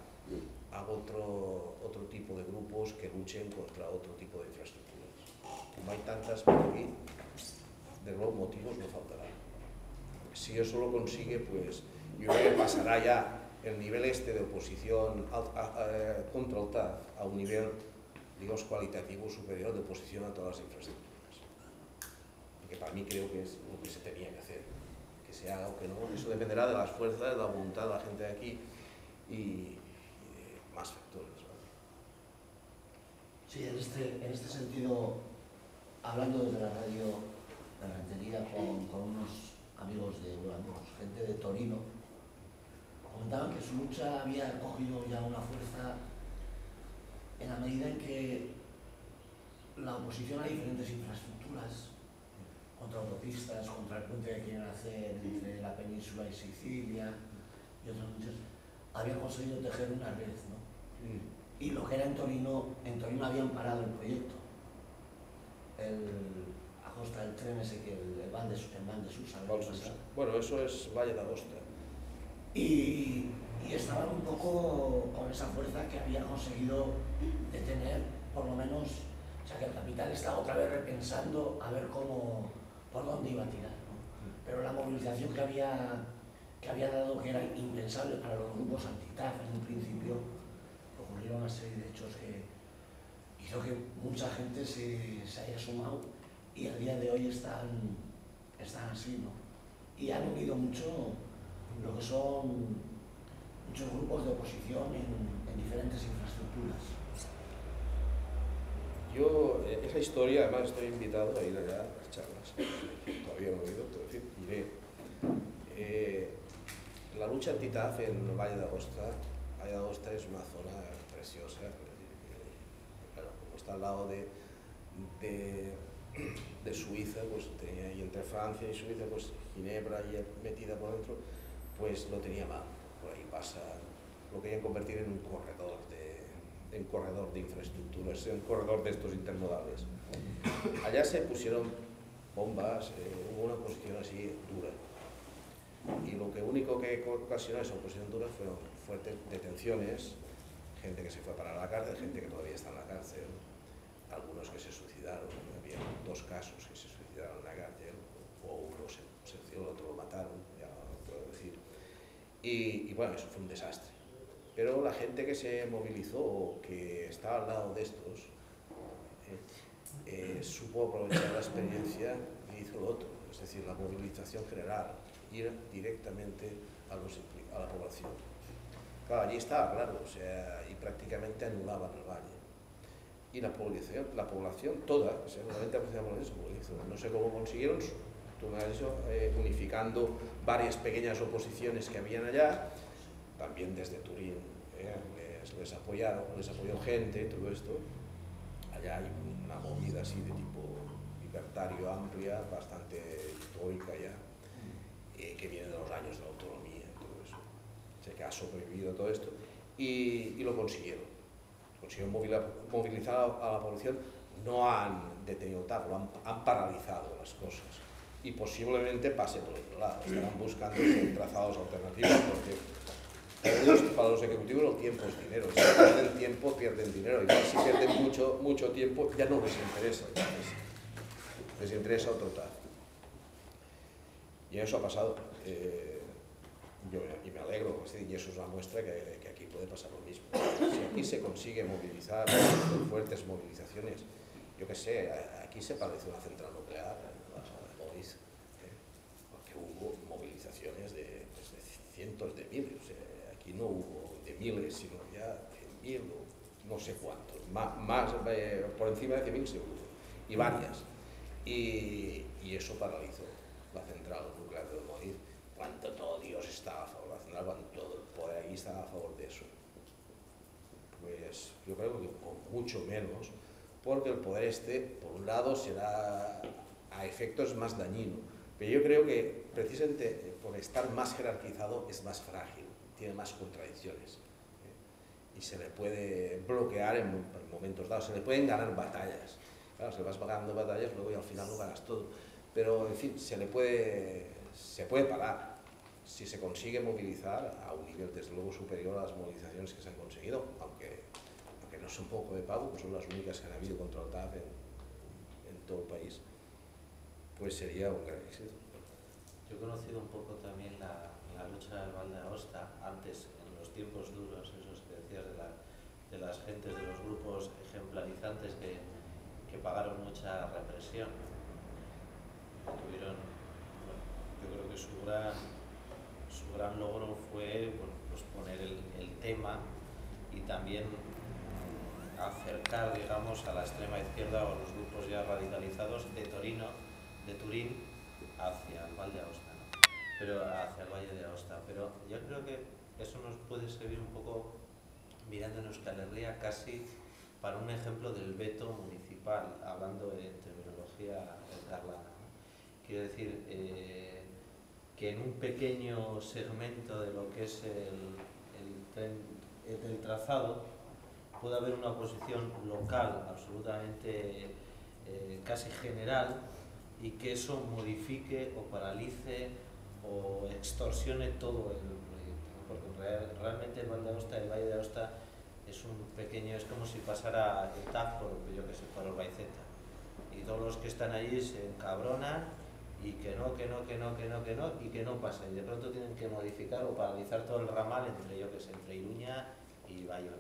a otro, otro tipo de grupos que luchen contra otro tipo de infraestructuras. Como hay tantas por aquí, de los motivos no faltarán. Si eso lo consigue, pues yo creo que pasará ya el nivel este de oposición contra el TAF a un nivel, digamos, cualitativo superior de oposición a todas las infraestructuras. Que para mí creo que es lo que se tenía que hacer. Que se haga o que no, eso dependerá de las fuerzas, de la voluntad de la gente de aquí y, más factores. Sí, en este, en este sentido, hablando desde la radio de Rentería con, con unos amigos de, bueno, gente de Torino, comentaban que su lucha había cogido ya una fuerza en la medida en que la oposición a diferentes infraestructuras, contra autopistas, contra el puente que quieren hacer entre la península y Sicilia y otras muchas, había conseguido tejer una red, ¿no? Y lo que era en Torino, en Torino habían parado el proyecto. El, Acosta, el tren ese que el, el Van de, el Van de Susa. Bueno, eso es Valle de Agosta. Y, y, estaban un poco con esa fuerza que había conseguido detener, por lo menos, o sea, que el capital estaba otra vez repensando a ver cómo, por dónde iba a tirar. ¿no? Pero la movilización que había, que había dado, que era impensable para los grupos anti-TAF en un principio, ocurrieron una serie de hechos que hizo que mucha gente se, se haya sumado y al día de hoy están, están así, ¿no? Y han unido mucho lo que son muchos grupos de oposición en, en diferentes infraestructuras. Yo, eh, esa historia, además estoy invitado a ir allá a las charlas, todavía no he ido, pero decir, iré. Eh, la lucha anti-TAF en Valle de Agosta, Valle de Agosta es una zona preciosa, claro, como está al lado de, de, Suiza, pues tenía, entre Francia y Suiza, pues Ginebra y metida por dentro, pues lo tenía mal. Por ahí pasa, lo querían convertir en un corredor de, en corredor de infraestructuras, en un corredor de estos intermodales. Allá se pusieron bombas, eh, hubo una oposición así dura. Y lo que único que ocasionó esa oposición dura fueron fuertes detenciones, gente que se fue para la cárcel, gente que todavía está en la cárcel, algunos que se suicidaron, había dos casos que se suicidaron en la cárcel, o uno se, se el otro lo mataron y, bueno, eso fue un desastre. Pero la gente que se movilizó, que estaba al lado de estos, eh, eh, supo aprovechar la experiencia y hizo lo otro, es decir, la movilización general, ir directamente a, los, a la población. Claro, allí estaba claro, o sea, y prácticamente anulaban el valle. Y la población, la población toda, o sea, el 90% de la población se movilizó. No sé cómo consiguieron eh, unificando varias pequeñas oposiciones que habían allá, también desde Turín eh, les, les, apoyaron, les apoyó gente, todo esto. Allá hay una movida así de tipo libertario amplia, bastante histórica ya, eh, que viene de los años de la autonomía, todo eso. O sea, que ha sobrevivido todo esto y, y lo consiguieron. Consiguieron movilizar a la población, no han detenido tal, han, han paralizado las cosas y posiblemente pase por otro lado. Estarán buscando trazados alternativos porque para los ejecutivos el tiempo es dinero. Si pierden tiempo, pierden dinero. Y si pierden mucho, mucho tiempo, ya no les interesa. les interesa otro tal. Y eso ha pasado. Eh, yo, y me alegro, y eso es una muestra que, que, aquí puede pasar lo mismo. Si aquí se consigue movilizar, fuertes movilizaciones, yo qué sé, aquí se parece una central nuclear, hubo movilizaciones de, pues, de de miles, aquí no hubo de miles, sino ya de mil o no sé cuántos, más, eh, por encima de mil seguro, y varias. Y, eso paralizó la central nuclear de Morir, cuando todo Dios estaba a favor de la central, cuando todo el poder ahí estaba a favor de eso. Pues yo creo que con mucho menos, porque el poder este, por un lado, será a efectos más dañino, pero yo creo que precisamente eh, por estar más jerarquizado es más frágil, tiene más contradicciones. ¿eh? y se le puede bloquear en, momentos dados, se le pueden ganar batallas. Claro, se vas ganando batallas, luego y al final lo ganas todo. Pero, en fin, se le puede, se puede parar si se consigue movilizar a un nivel, desde luego, superior a las movilizaciones que se han conseguido, aunque, aunque no son poco de pago, pues son las únicas que han habido contra el TAP en, en todo el país, pues sería un gran éxito. Yo he conocido un poco también la, la lucha del Val de antes, en los tiempos duros, esos que decías de, la, de las gentes, de los grupos ejemplarizantes que, que pagaron mucha represión. Tuvieron, yo creo que su gran, su gran logro fue pues poner el, el tema y también acercar, digamos, a la extrema izquierda o a los grupos ya radicalizados de Torino, de Turín, hacia el Val de Aosta, pero hacia el Valle de Aosta. Pero yo creo que eso nos puede servir un poco, mirando en Euskal casi para un ejemplo del veto municipal, hablando de terminología catalana. ¿no? Quiero decir, eh, que en un pequeño segmento de lo que es el, el tren del trazado puede haber una oposición local absolutamente eh, casi general y que eso modifique o paralice o extorsione todo el proyecto. Porque real, realmente el Valle de Aosta, el Valle de Aosta es un pequeño, es como si pasara el TAP por, yo que sé, por. Y todos los que están allí se encabronan y que no, que no, que no, que no, que no, y que no pasa. Y de pronto tienen que modificar o paralizar todo el ramal entre, yo que sé, entre Iruña y Bayona.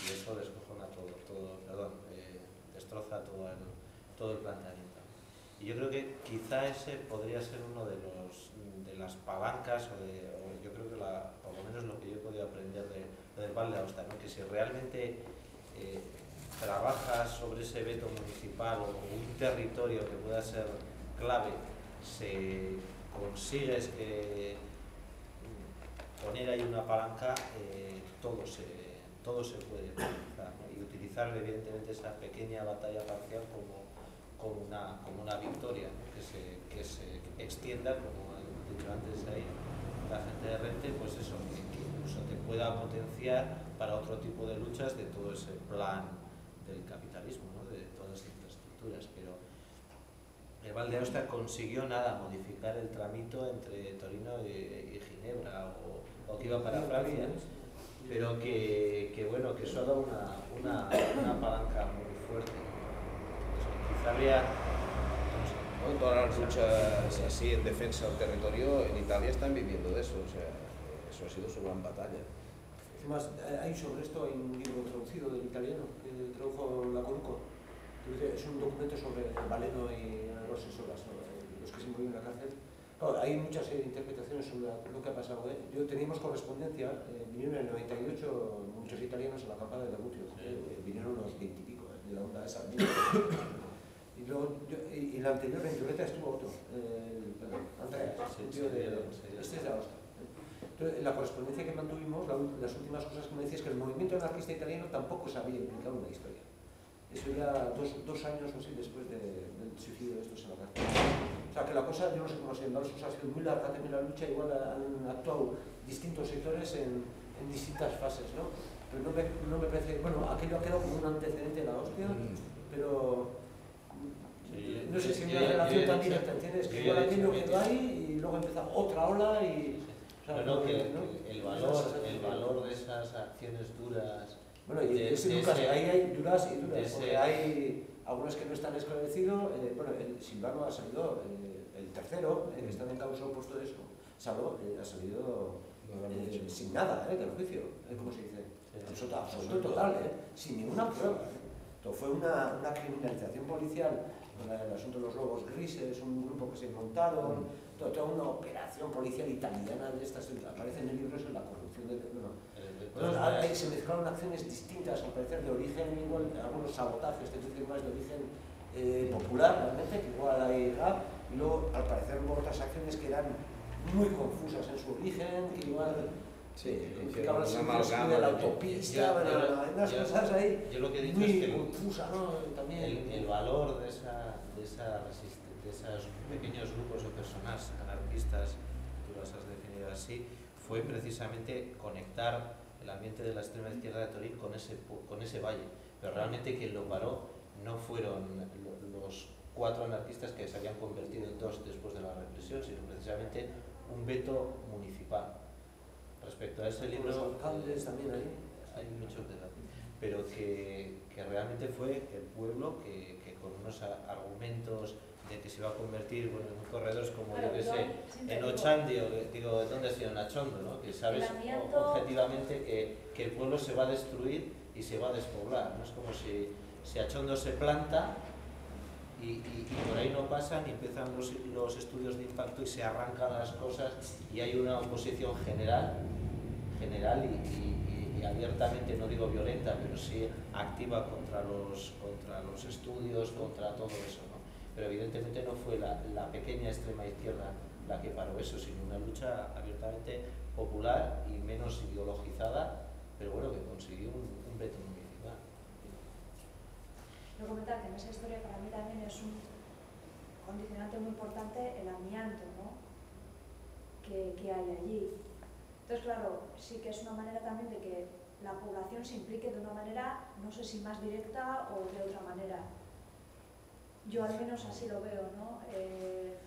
Y eso descojona todo, todo perdón, eh, destroza todo el, todo el planteamiento. Y yo creo que quizá ese podría ser uno de, los, de las palancas, o, de, o yo creo que la, por lo menos lo que yo he podido aprender de, del Val de Aosta, ¿no? que si realmente eh, trabajas sobre ese veto municipal o un territorio que pueda ser clave, se consigues que poner ahí una palanca, eh, todo, se, todo se puede utilizar. Y utilizar evidentemente esa pequeña batalla parcial como, como, una, como una victoria, que, se, que se extienda, como ha dicho antes ahí la gente de Rente, pues eso, que, que incluso te pueda potenciar para otro tipo de luchas de todo ese plan del capitalismo, ¿no? de todas las infraestructuras. Pero el Val de Aosta consiguió nada, modificar el tramito entre Torino y, y Ginebra, o, o, que iba para Francia, pero que, que, bueno, que eso ha dado una, una, una palanca muy fuerte. ¿No? Todas las luchas así en defensa del territorio en Italia están viviendo de eso, o sea, eso ha sido su gran batalla. Además, hay sobre esto hay un libro traducido del italiano que tradujo la Coruco. Es un documento sobre Valeno y los asesoras, ¿no? los que se murieron en la cárcel. Claro, hay muchas eh, interpretaciones sobre lo que ha pasado. ¿eh? Yo teníamos correspondencia, eh, vinieron en el 98 muchos italianos a la campana de Debutio, eh, vinieron unos 20 y pico de la onda esa. Y luego, yo, y, y la anterior en Lloreta estuvo otro, eh, perdón, Andrea, Sí, tío sí, de, sí, sí. este es de Aosta. Entonces, en la correspondencia que mantuvimos, la, las últimas cosas que me decía es que el movimiento anarquista italiano tampoco se había implicado en la historia. Eso ya dos, dos años o así después de, del suicidio de estos en la cárcel. O sea que la cosa, yo no sé cómo se llama, ha sido muy larga también la lucha, igual han actuado distintos sectores en, en distintas fases, ¿no? Pero no me, no me parece, bueno, aquello ha quedado como un antecedente de la hostia, pero Sí, no sé si yo- una yo- relación yo tan directa, ¿entiendes? yo Que aquello que- ahí y luego empieza otra ola y... el, valor, el valor de esas acciones duras, Bueno, y de- ese de nunca, ese- ahí hay duras y duras, ese- porque hay algunos que no están esclarecidos, eh, bueno, el Silvano ha salido, eh, el tercero, eh, que está en causa opuesto de eso, Salvo, eh, ha salido sin nada eh, del juicio, ¿cómo se dice? Absoluto, absoluto total, sin ninguna prueba. Esto fue una, una criminalización policial con la- el asunto de los lobos grises, un grupo que se montaron, to- toda una operación policial italiana de estas, aparece en el libro, es la corrupción del... Bueno, entonces, ahí se mezclaron acciones distintas, al parecer de origen igual, algunos sabotajes, que dicen más de origen eh, popular realmente, que igual hay rap, y luego al parecer hubo otras acciones que eran muy confusas en su origen, que igual Sí, eh, implicaban amalgama de la de- autopista, unas cosas ahí Yo lo que he dicho muy es que confusa, ¿no? También. el, el valor de, esa, de, esos pequeños grupos de personas anarquistas, tú las has definido así, fue precisamente conectar el ambiente de la extrema izquierda de Torín con ese, con ese valle. Pero realmente quien lo paró no fueron los cuatro anarquistas que se habían convertido en dos después de la represión, sino precisamente un veto municipal. Respecto a ese libro... Los alcaldes también ahí. Hay muchos de pero que, que, realmente fue el pueblo que, que con unos argumentos de que se iba a convertir bueno, en un corredor como yo que sé, en Ochandio, digo, ¿dónde ha sido? En Achondo, ¿no? que sabes objetivamente que, que, el pueblo se va a destruir y se va a despoblar, no es como si, si Achondo se planta y, y, y, por ahí no pasan y empiezan los, los estudios de impacto y se arrancan las cosas y hay una oposición general, general y, abiertamente, no digo violenta, pero sí activa contra los, contra los estudios, contra todo eso. ¿no? Pero evidentemente no fue la, la, pequeña extrema izquierda la que paró eso, sino una lucha abiertamente popular y menos ideologizada, pero bueno, que consiguió un, un veto municipal. Comentar que en esa historia para mí también es un condicionante muy importante el amianto ¿no? que, que hay allí entonces, claro, sí que es una manera también de que la población se implique de una manera, no sé si más directa o de otra manera. Yo al menos así lo veo, ¿no? Eh...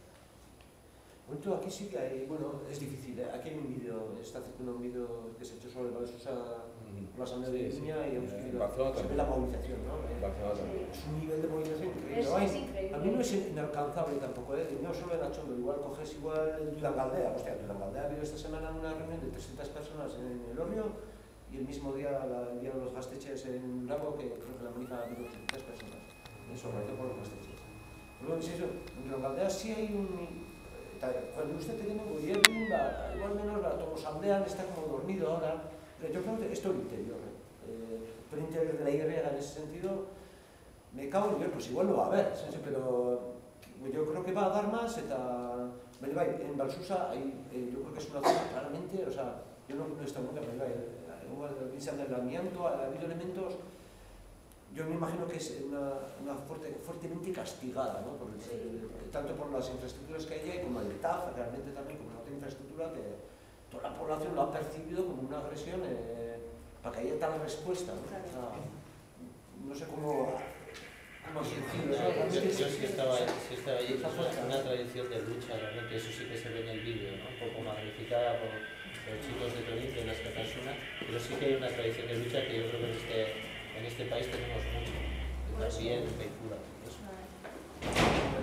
Bueno, aquí sí que hay, bueno, es difícil, ¿eh? aquí hay un vídeo, está haciendo un vídeo que se ha hecho sobre la Susa la Asamblea de Línea y hemos querido, se ve la movilización, ¿no? Eh, es un nivel de movilización increíble. Es, es increíble. A mí no es inalcanzable tampoco, ¿eh? no solo en Achondo, igual coges igual el Galdea, hostia, Galdea ha habido esta semana una reunión de 300 personas en el Orrio y el mismo día la, el día de los gasteches en Lago, que creo que la manifestación ha habido 300 personas, eso, por los gasteches. Luego, si eso, en Galdea sí hay un cuando usted tiene muy bien, igual menos la Tolosaldea está como dormido ahora, pero yo creo que esto es interior, eh, el interior de la Y en ese sentido, me cago en Dios, pues igual lo va a haber, pero yo creo que va a dar más, eta, en Balsusa hay, eh, yo creo que es una zona claramente, o sea, yo no, no he estado nunca, pero hay, el amianto, ha habido elementos yo me imagino que es una, una fuerte, fuertemente castigada, ¿no? por el, tanto por las infraestructuras que hay ahí como el TAF, realmente también como una otra infraestructura que toda la población lo ha percibido como una agresión eh, para que haya tal respuesta. ¿no? O sea, no sé cómo... cómo sentirlo, ¿no? Yo, yo, sí estaba, sí estaba allí, es una tradición de lucha, realmente eso sí que se ve en el vídeo, ¿no? un poco magnificada por los chicos de Torín, de las Catasuna, pero sí que hay una tradición de lucha que yo creo que en este en este país tenemos mucho, también vehicula.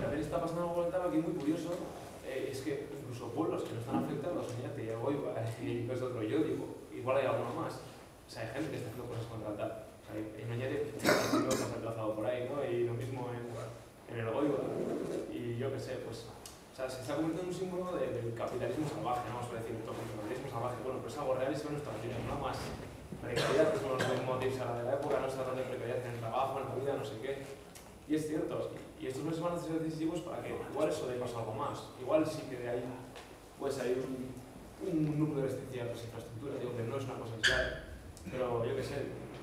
También está pasando algo aquí muy curioso, eh, es que incluso pueblos que no están afectados, Oñate, ya voy, y cosas otro, yo digo, igual hay alguno más. O sea, hay gente que está haciendo cosas contra tal. O sea, en Oñate, que se ha emplazado por ahí, ¿no? Y lo mismo en, en el Goiba. Y yo qué sé, pues o sea, se está convirtiendo en un símbolo del capitalismo salvaje, vamos a decir, el capitalismo salvaje. Bueno, pero es algo real y se ve en nuestra vida, no más precariedad, que son los motivos a la de la época, no está hablando de precariedad en el trabajo, en la vida, no sé qué. Y es cierto, y estos meses van a ser decisivos para que igual eso de pasar algo más. Igual sí que de ahí pues hay un, un núcleo restricción de las infraestructuras, digo que no es una cosa clara, pero yo qué sé,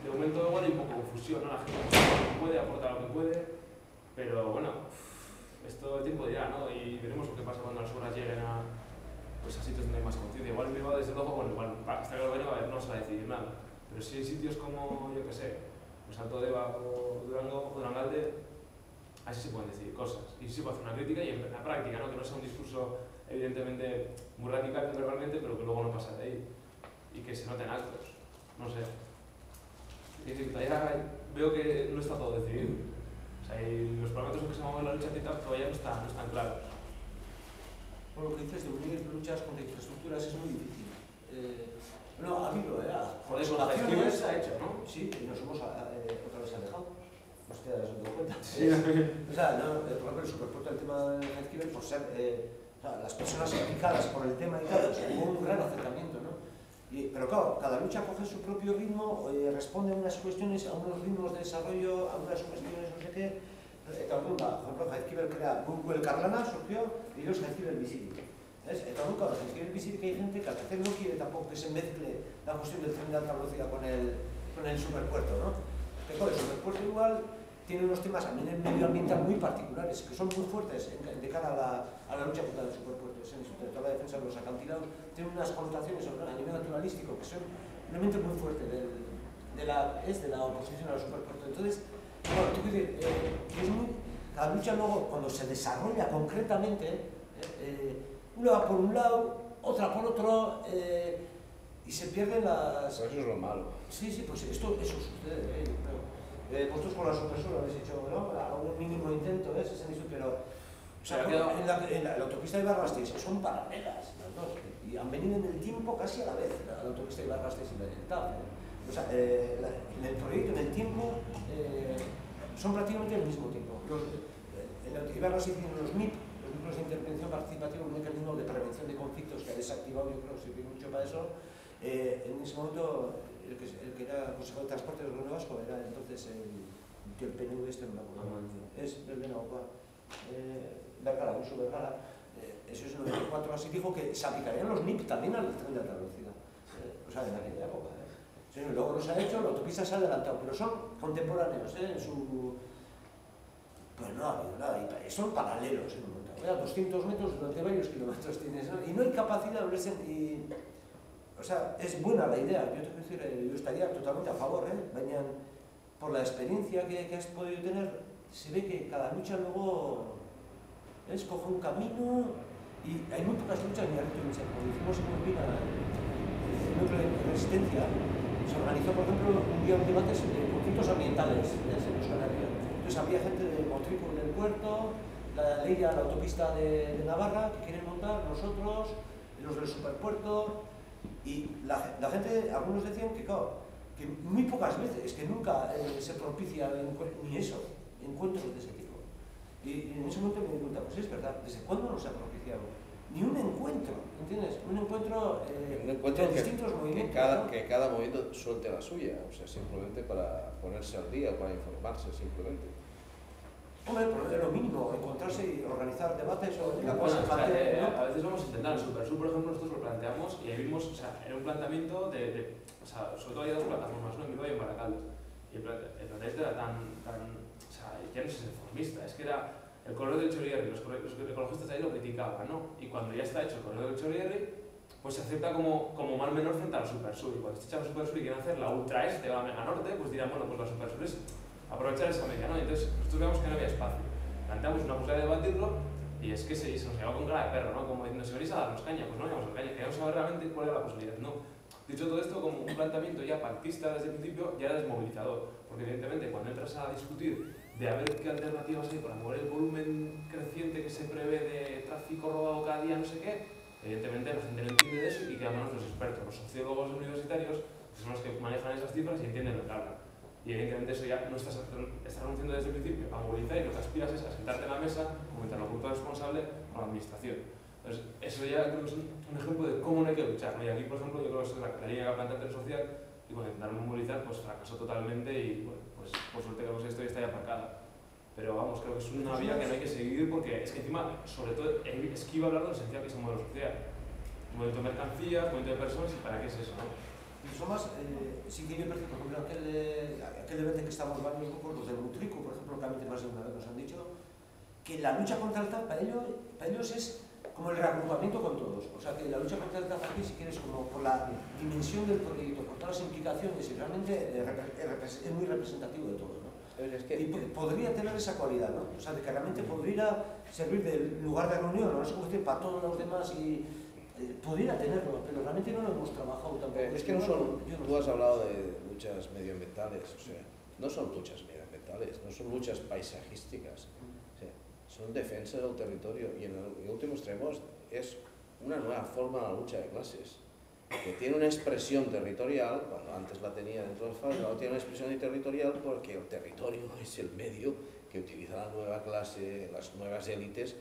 de momento igual hay un poco de confusión, ¿no? La gente puede aportar lo que puede, pero bueno, esto el tiempo dirá, ¿no? Y veremos lo que pasa cuando las obras lleguen a, pues a sitios donde hay más conciencia. Igual me va desde luego, bueno, igual hasta que lo venga no se va a decidir nada. Pero si hay sitios como, yo qué sé, pues Alto Deva o Durango o Durangalde, así se pueden decidir cosas. Y sí se puede hacer una crítica y en la práctica, ¿no? que no sea un discurso evidentemente muy radical verbalmente, pero que luego no pasa de ahí. Y que se noten actos. No sé. Es decir, todavía veo que no está todo decidido. O sea, y los parámetros en que se mueve la lucha todavía no están, no están claros. Bueno, lo que dices de unir luchas contra infraestructuras es muy difícil. Eh, no, ha habido, ¿eh? Por eso la gestión se ha hecho, ¿no? Sí, y nos hemos eh, otra vez alejado. Hostia, ¿os dado cuenta? Sí. o sea, no, eh, por ejemplo, el superpuerto del tema de Healthcare, por ser eh, o sea, las personas implicadas por el tema y tal, hubo un gran acercamiento, ¿no? Y, pero claro, cada lucha coge su propio ritmo, eh, responde a unas cuestiones, a unos ritmos de desarrollo, a unas cuestiones, no sé qué. Eh, por ejemplo, Healthcare crea Google Carlana, surgió, y ellos Healthcare Visibility. ¿Ves? Entonces, claro, es que visible que hay gente que al parecer no quiere tampoco que se mezcle la cuestión del tren de alta velocidad con el, con el superpuerto, ¿no? Que el superpuerto igual tiene unos temas también medioambiental muy particulares, que son muy fuertes de cara a la, a la lucha contra el superpuerto, es en toda la defensa de los acantilados, tiene unas connotaciones a nivel naturalístico que son realmente muy fuerte de, la, es de la oposición al superpuerto. Entonces, bueno, tú decir, eh, es muy, la lucha luego, cuando se desarrolla concretamente, eh, eh, una va por un lado, otra por otro, eh, y se pierden las... eso es lo malo. Sí, sí, pues esto, eso sucede, eh, eh, vosotros con la supresura habéis hecho ¿no? algún mínimo intento, ¿eh? pero o sea, en, la, en, la, autopista de Barrastes son paralelas las dos, y han venido en el tiempo casi a la vez, la, autopista de Barrastes y la del TAP. O sea, eh, en el proyecto, en el tiempo, eh, son prácticamente el mismo tiempo. Los, en la Barrastes hicieron los MIP, los núcleos de intervención participativa, un mecanismo de prevención de conflictos que ha desactivado, yo creo, sirvió mucho para eso. Eh, en ese momento, el que, el que era consejero de transporte del gobierno vasco era entonces el, el PNV este, no me acuerdo. Es del Benaupa. Eh, Vergara, Uso Vergara, eh, eso es 94, así dijo que se aplicarían los NIP también al tren de alta velocidad. Eh, o sea, en aquella época. Eh. Sí, luego no se ha hecho, la autopista se ha adelantado, pero son contemporáneos ¿eh? en su... Pues no ha habido nada, y son paralelos en un momento. A 200 metros durante varios kilómetros tienes, ¿no? y no hay capacidad. Y, o sea, es buena la idea, yo te quiero decir, yo estaría totalmente a favor, ¿eh? Por la experiencia que, has podido tener, se ve que cada lucha luego es coger un camino y hay muy pocas luchas ni ni Como hicimos en Urbina, el núcleo de resistencia, se organizó, por ejemplo, un día de debates de conflictos ambientales en Euskal Herria. Entonces había gente de Motrico en el puerto, la ley la autopista de, de, Navarra que quieren montar, nosotros, los del superpuerto, y la, la gente, algunos decían que, claro, que muy pocas veces, que nunca eh, se propicia ni eso, encuentros de ese tipo. Y, en ese momento me di cuenta, pues es verdad, ¿desde cuándo no se ha propiciado? Ni un encuentro, ¿entiendes? Un encuentro, eh, un encuentro de distintos movimientos. Que cada, que cada movimiento suelte la suya, o sea, simplemente para ponerse al día, para informarse, simplemente. Hombre, pero es lo mínimo, encontrarse y organizar debates o la cosa. o sea, eh, A veces vamos a intentar, el Supersur, por ejemplo, nosotros lo planteamos y ahí vimos, o sea, era un planteamiento de, de o sea, sobre todo hay dos plataformas, uno en Bilbao y en Baracaldo. Y el, el planteamiento era tan, tan ya no es reformista, es que era el corredor del Chorierri, los, los ecologistas ahí lo criticaban, ¿no? Y cuando ya está hecho el corredor del Chorierri, pues se acepta como, como mal menor frente a la Supersur. Y cuando se echa la Supersur y quieren hacer la Ultra Este o la Mega Norte, pues dirán, bueno, pues la Supersur es aprovechar esa media, ¿no? Entonces nosotros vemos que no había espacio. Planteamos una posibilidad de debatirlo y es que se, se nos llevaba con cara de perro, ¿no? Como diciendo, si venís a darnos caña, pues no vamos a caña, queríamos saber realmente cuál era la posibilidad, ¿no? Dicho todo esto, como un planteamiento ya pactista desde el principio, ya era desmovilizador, porque evidentemente cuando entras a discutir de a ver qué alternativas hay para mover el volumen creciente que se prevé de tráfico robado cada día, no sé qué, evidentemente la gente no entiende de eso y quedan manos los expertos, los sociólogos universitarios, que son los que manejan esas cifras y entienden lo que hablan. Y evidentemente eso ya no estás, estás anunciando desde el principio a movilizar y lo que aspiras es a sentarte en la mesa como interlocutor responsable con la administración. Entonces, eso ya creo que es un, ejemplo de cómo no hay que luchar. Y aquí, por ejemplo, yo creo que es la, la que plantea el social y cuando intentaron movilizar, pues fracasó totalmente y bueno, pues por suerte que la historia está ya aparcada. Pero vamos, creo que es una vía que no hay que seguir porque es que encima, sobre todo, es que iba a hablar de lo esencial que es el modelo social. Movimiento de mercancías, movimiento de personas y para qué es eso, ¿no? rizomas, eh, sí que me por ejemplo, aquel, eh, aquel evento que estamos varios grupos, los de Butrico, por ejemplo, que a mí más de una vez nos han dicho, que la lucha contra el TAP para ellos, para ellos es como el reagrupamiento con todos. O sea, que la lucha contra el TAP aquí, si quieres, como por la dimensión del proyecto, por todas las implicaciones, y realmente eh, eh, es muy representativo de todo. ¿no? Es que, y podría tener esa cualidad, ¿no? O sea, de que realmente podría servir de lugar de reunión, no se para todos los demás y eh, podría tenerlo, pero realmente no lo hemos trabajado tampoco. es que no son, tú has hablado de luchas medioambientales, o sea, no son luchas medioambientales, no son luchas paisajísticas, o sea, son defensa del territorio y en el último extremo es una nueva forma de la lucha de clases que tiene una expresión territorial, cuando antes la tenía dentro del FAL, no tiene una expresión territorial porque el territorio es el medio que utiliza la nueva clase, las nuevas élites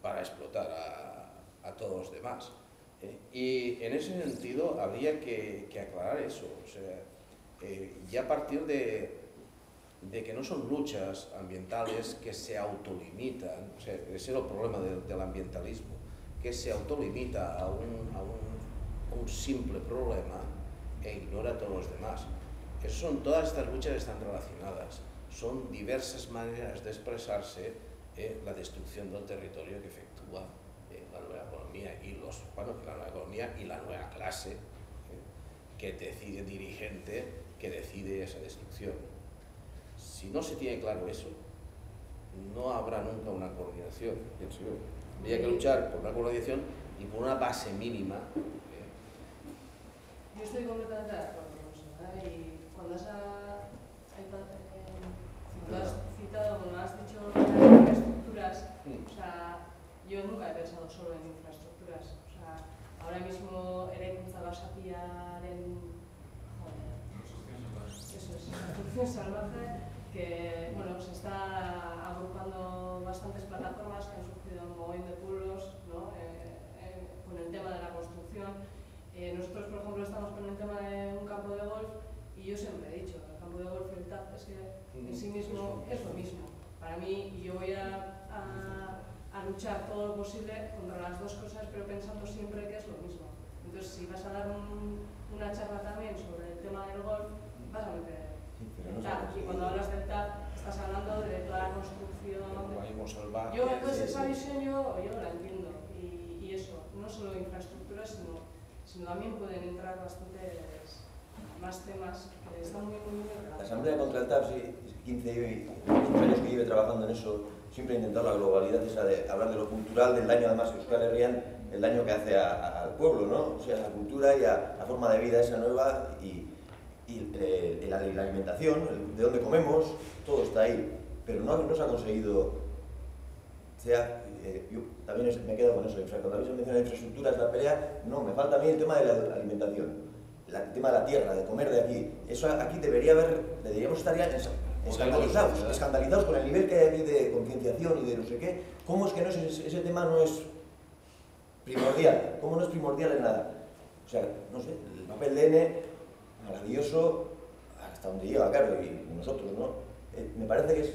para explotar a, a todos los demás. ¿Eh? Y en ese sentido habría que, que aclarar eso, o sea, eh, ya a partir de, de, que no son luchas ambientales que se autolimitan, o sea, ese es el problema del, del ambientalismo, que se autolimita a un, a un un simple problema e ignora a todos los demás. Eso son, todas estas luchas están relacionadas, son diversas maneras de expresarse eh, la destrucción del territorio que efectúa eh, economía y los, bueno, la nueva economía y la nueva clase. Eh. que decide dirigente que decide esa destrucción. Si no se tiene claro eso, no habrá nunca una coordinación, pienso yo. Habría que luchar por una coordinación y por una base mínima. Yo estoy completamente de acuerdo. ¿eh? Y cuando has, eh, cuando has citado, cuando has dicho infraestructuras, mm. o sea, yo nunca he pensado solo en infraestructuras. O sea, ahora mismo eraikuntza basapiaren eso es, la salvaje que bueno, se está agrupando bastantes plataformas que han surgido un mogollón de pueblos ¿no? eh, eh, con el tema de la construcción. Eh, nosotros, por ejemplo, estamos con el tema de un campo de golf y yo siempre he dicho, el campo de golf y el TAP es que en sí mismo es lo mismo. Para mí, yo voy a, a, luchar todo lo posible contra las dos cosas, pero pensando siempre que es lo mismo. Entonces, si vas a dar una charla también sobre el tema del golf, vas a meter y cuando hablas del TAP, estás hablando de toda la construcción. Yo entonces esa visión yo, yo la entiendo. Y, y, eso, no solo infraestructuras, sino, sino también pueden entrar bastantes más temas que están muy, muy, muy relacionados. La Asamblea contra el TAP, sí, 15 años que lleve trabajando en eso, siempre ha intentado la globalidad esa de hablar de lo cultural, del daño además que Euskal Herrian, el daño que hace al pueblo, ¿no? O sea, la cultura y a la forma de vida esa nueva y y la, la, alimentación, de dónde comemos, todo está ahí, pero no, no se ha conseguido, sea, eh, yo también me quedo con eso, cuando habéis mencionado infraestructuras, la pelea, no, me falta a mí el tema de la alimentación, el tema de la tierra, de comer de aquí, eso aquí debería haber, deberíamos estar ya escandalizados, escandalizados con el nivel que hay aquí de concienciación y de no sé qué, ¿cómo es que no es, ese tema no es primordial? ¿Cómo no es primordial en nada? O sea, no sé, el papel de N maravilloso hasta donde llega, claro, y nosotros, ¿no? Eh, me parece que es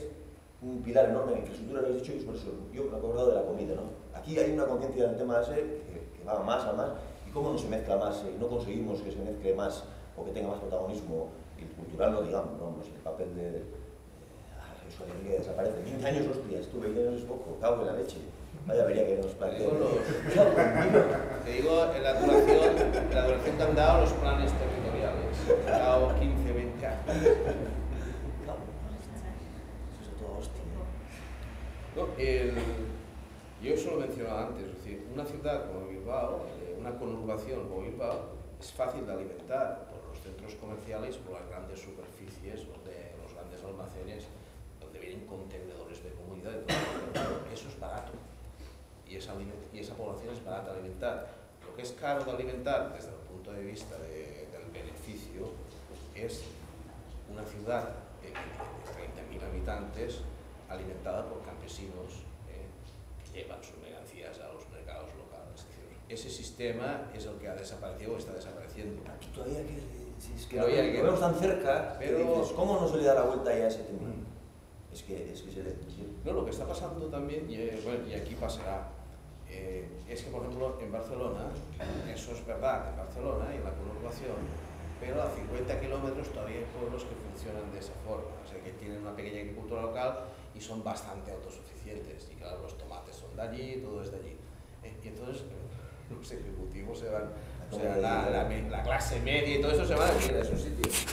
un pilar enorme en infraestructura, lo habéis dicho, y por eso yo me he acordado de la comida, ¿no? Aquí hay una conciencia del tema ese que, que, va más a más, y cómo no se mezcla más, eh, no conseguimos que se mezcle más o que tenga más protagonismo, cultural no digamos, ¿no? sé, el papel de... de eh, eso que desaparece. 20 años, hostia, estuve 20 años es poco, cago en la leche. Vaya, vería que nos plantea. Te digo, en la duración, en la duración que han dado los planes territoriales. Han dado 15, 20 años. No, el, yo eso lo mencionaba antes, es decir, una ciudad como Bilbao, eh, una conurbación como Bilbao, es fácil de alimentar centros comerciales, por las grandes superficies, donde, los grandes almacenes, donde vienen contenedores de comida. Eso es barato y esa, y esa población es barata de alimentar. Lo que es caro de alimentar desde el punto de vista de, del beneficio es una ciudad de 30.000 habitantes alimentada por campesinos eh, que llevan sus mercancías a los mercados locales. Ese sistema es el que ha desaparecido o está desapareciendo. Aquí todavía que, si es que, lo, vemos tan cerca, pero ¿cómo no se le da la vuelta ya a ese tema? Mm. Es que, es que se le... No, lo que está pasando también, y, bueno, y aquí pasará, eh, es que, por ejemplo, en Barcelona, eso es verdad, en Barcelona y en la conurbación, pero a 50 kilómetros todavía hay pueblos que funcionan de esa forma, o sea, que tienen una pequeña agricultura local y son bastante autosuficientes. Y claro, los tomates son de allí, todo es de allí. Eh, y entonces los ejecutivos se van, o sea, la, la, clase media y todo eso se va de mierda, esos sitios.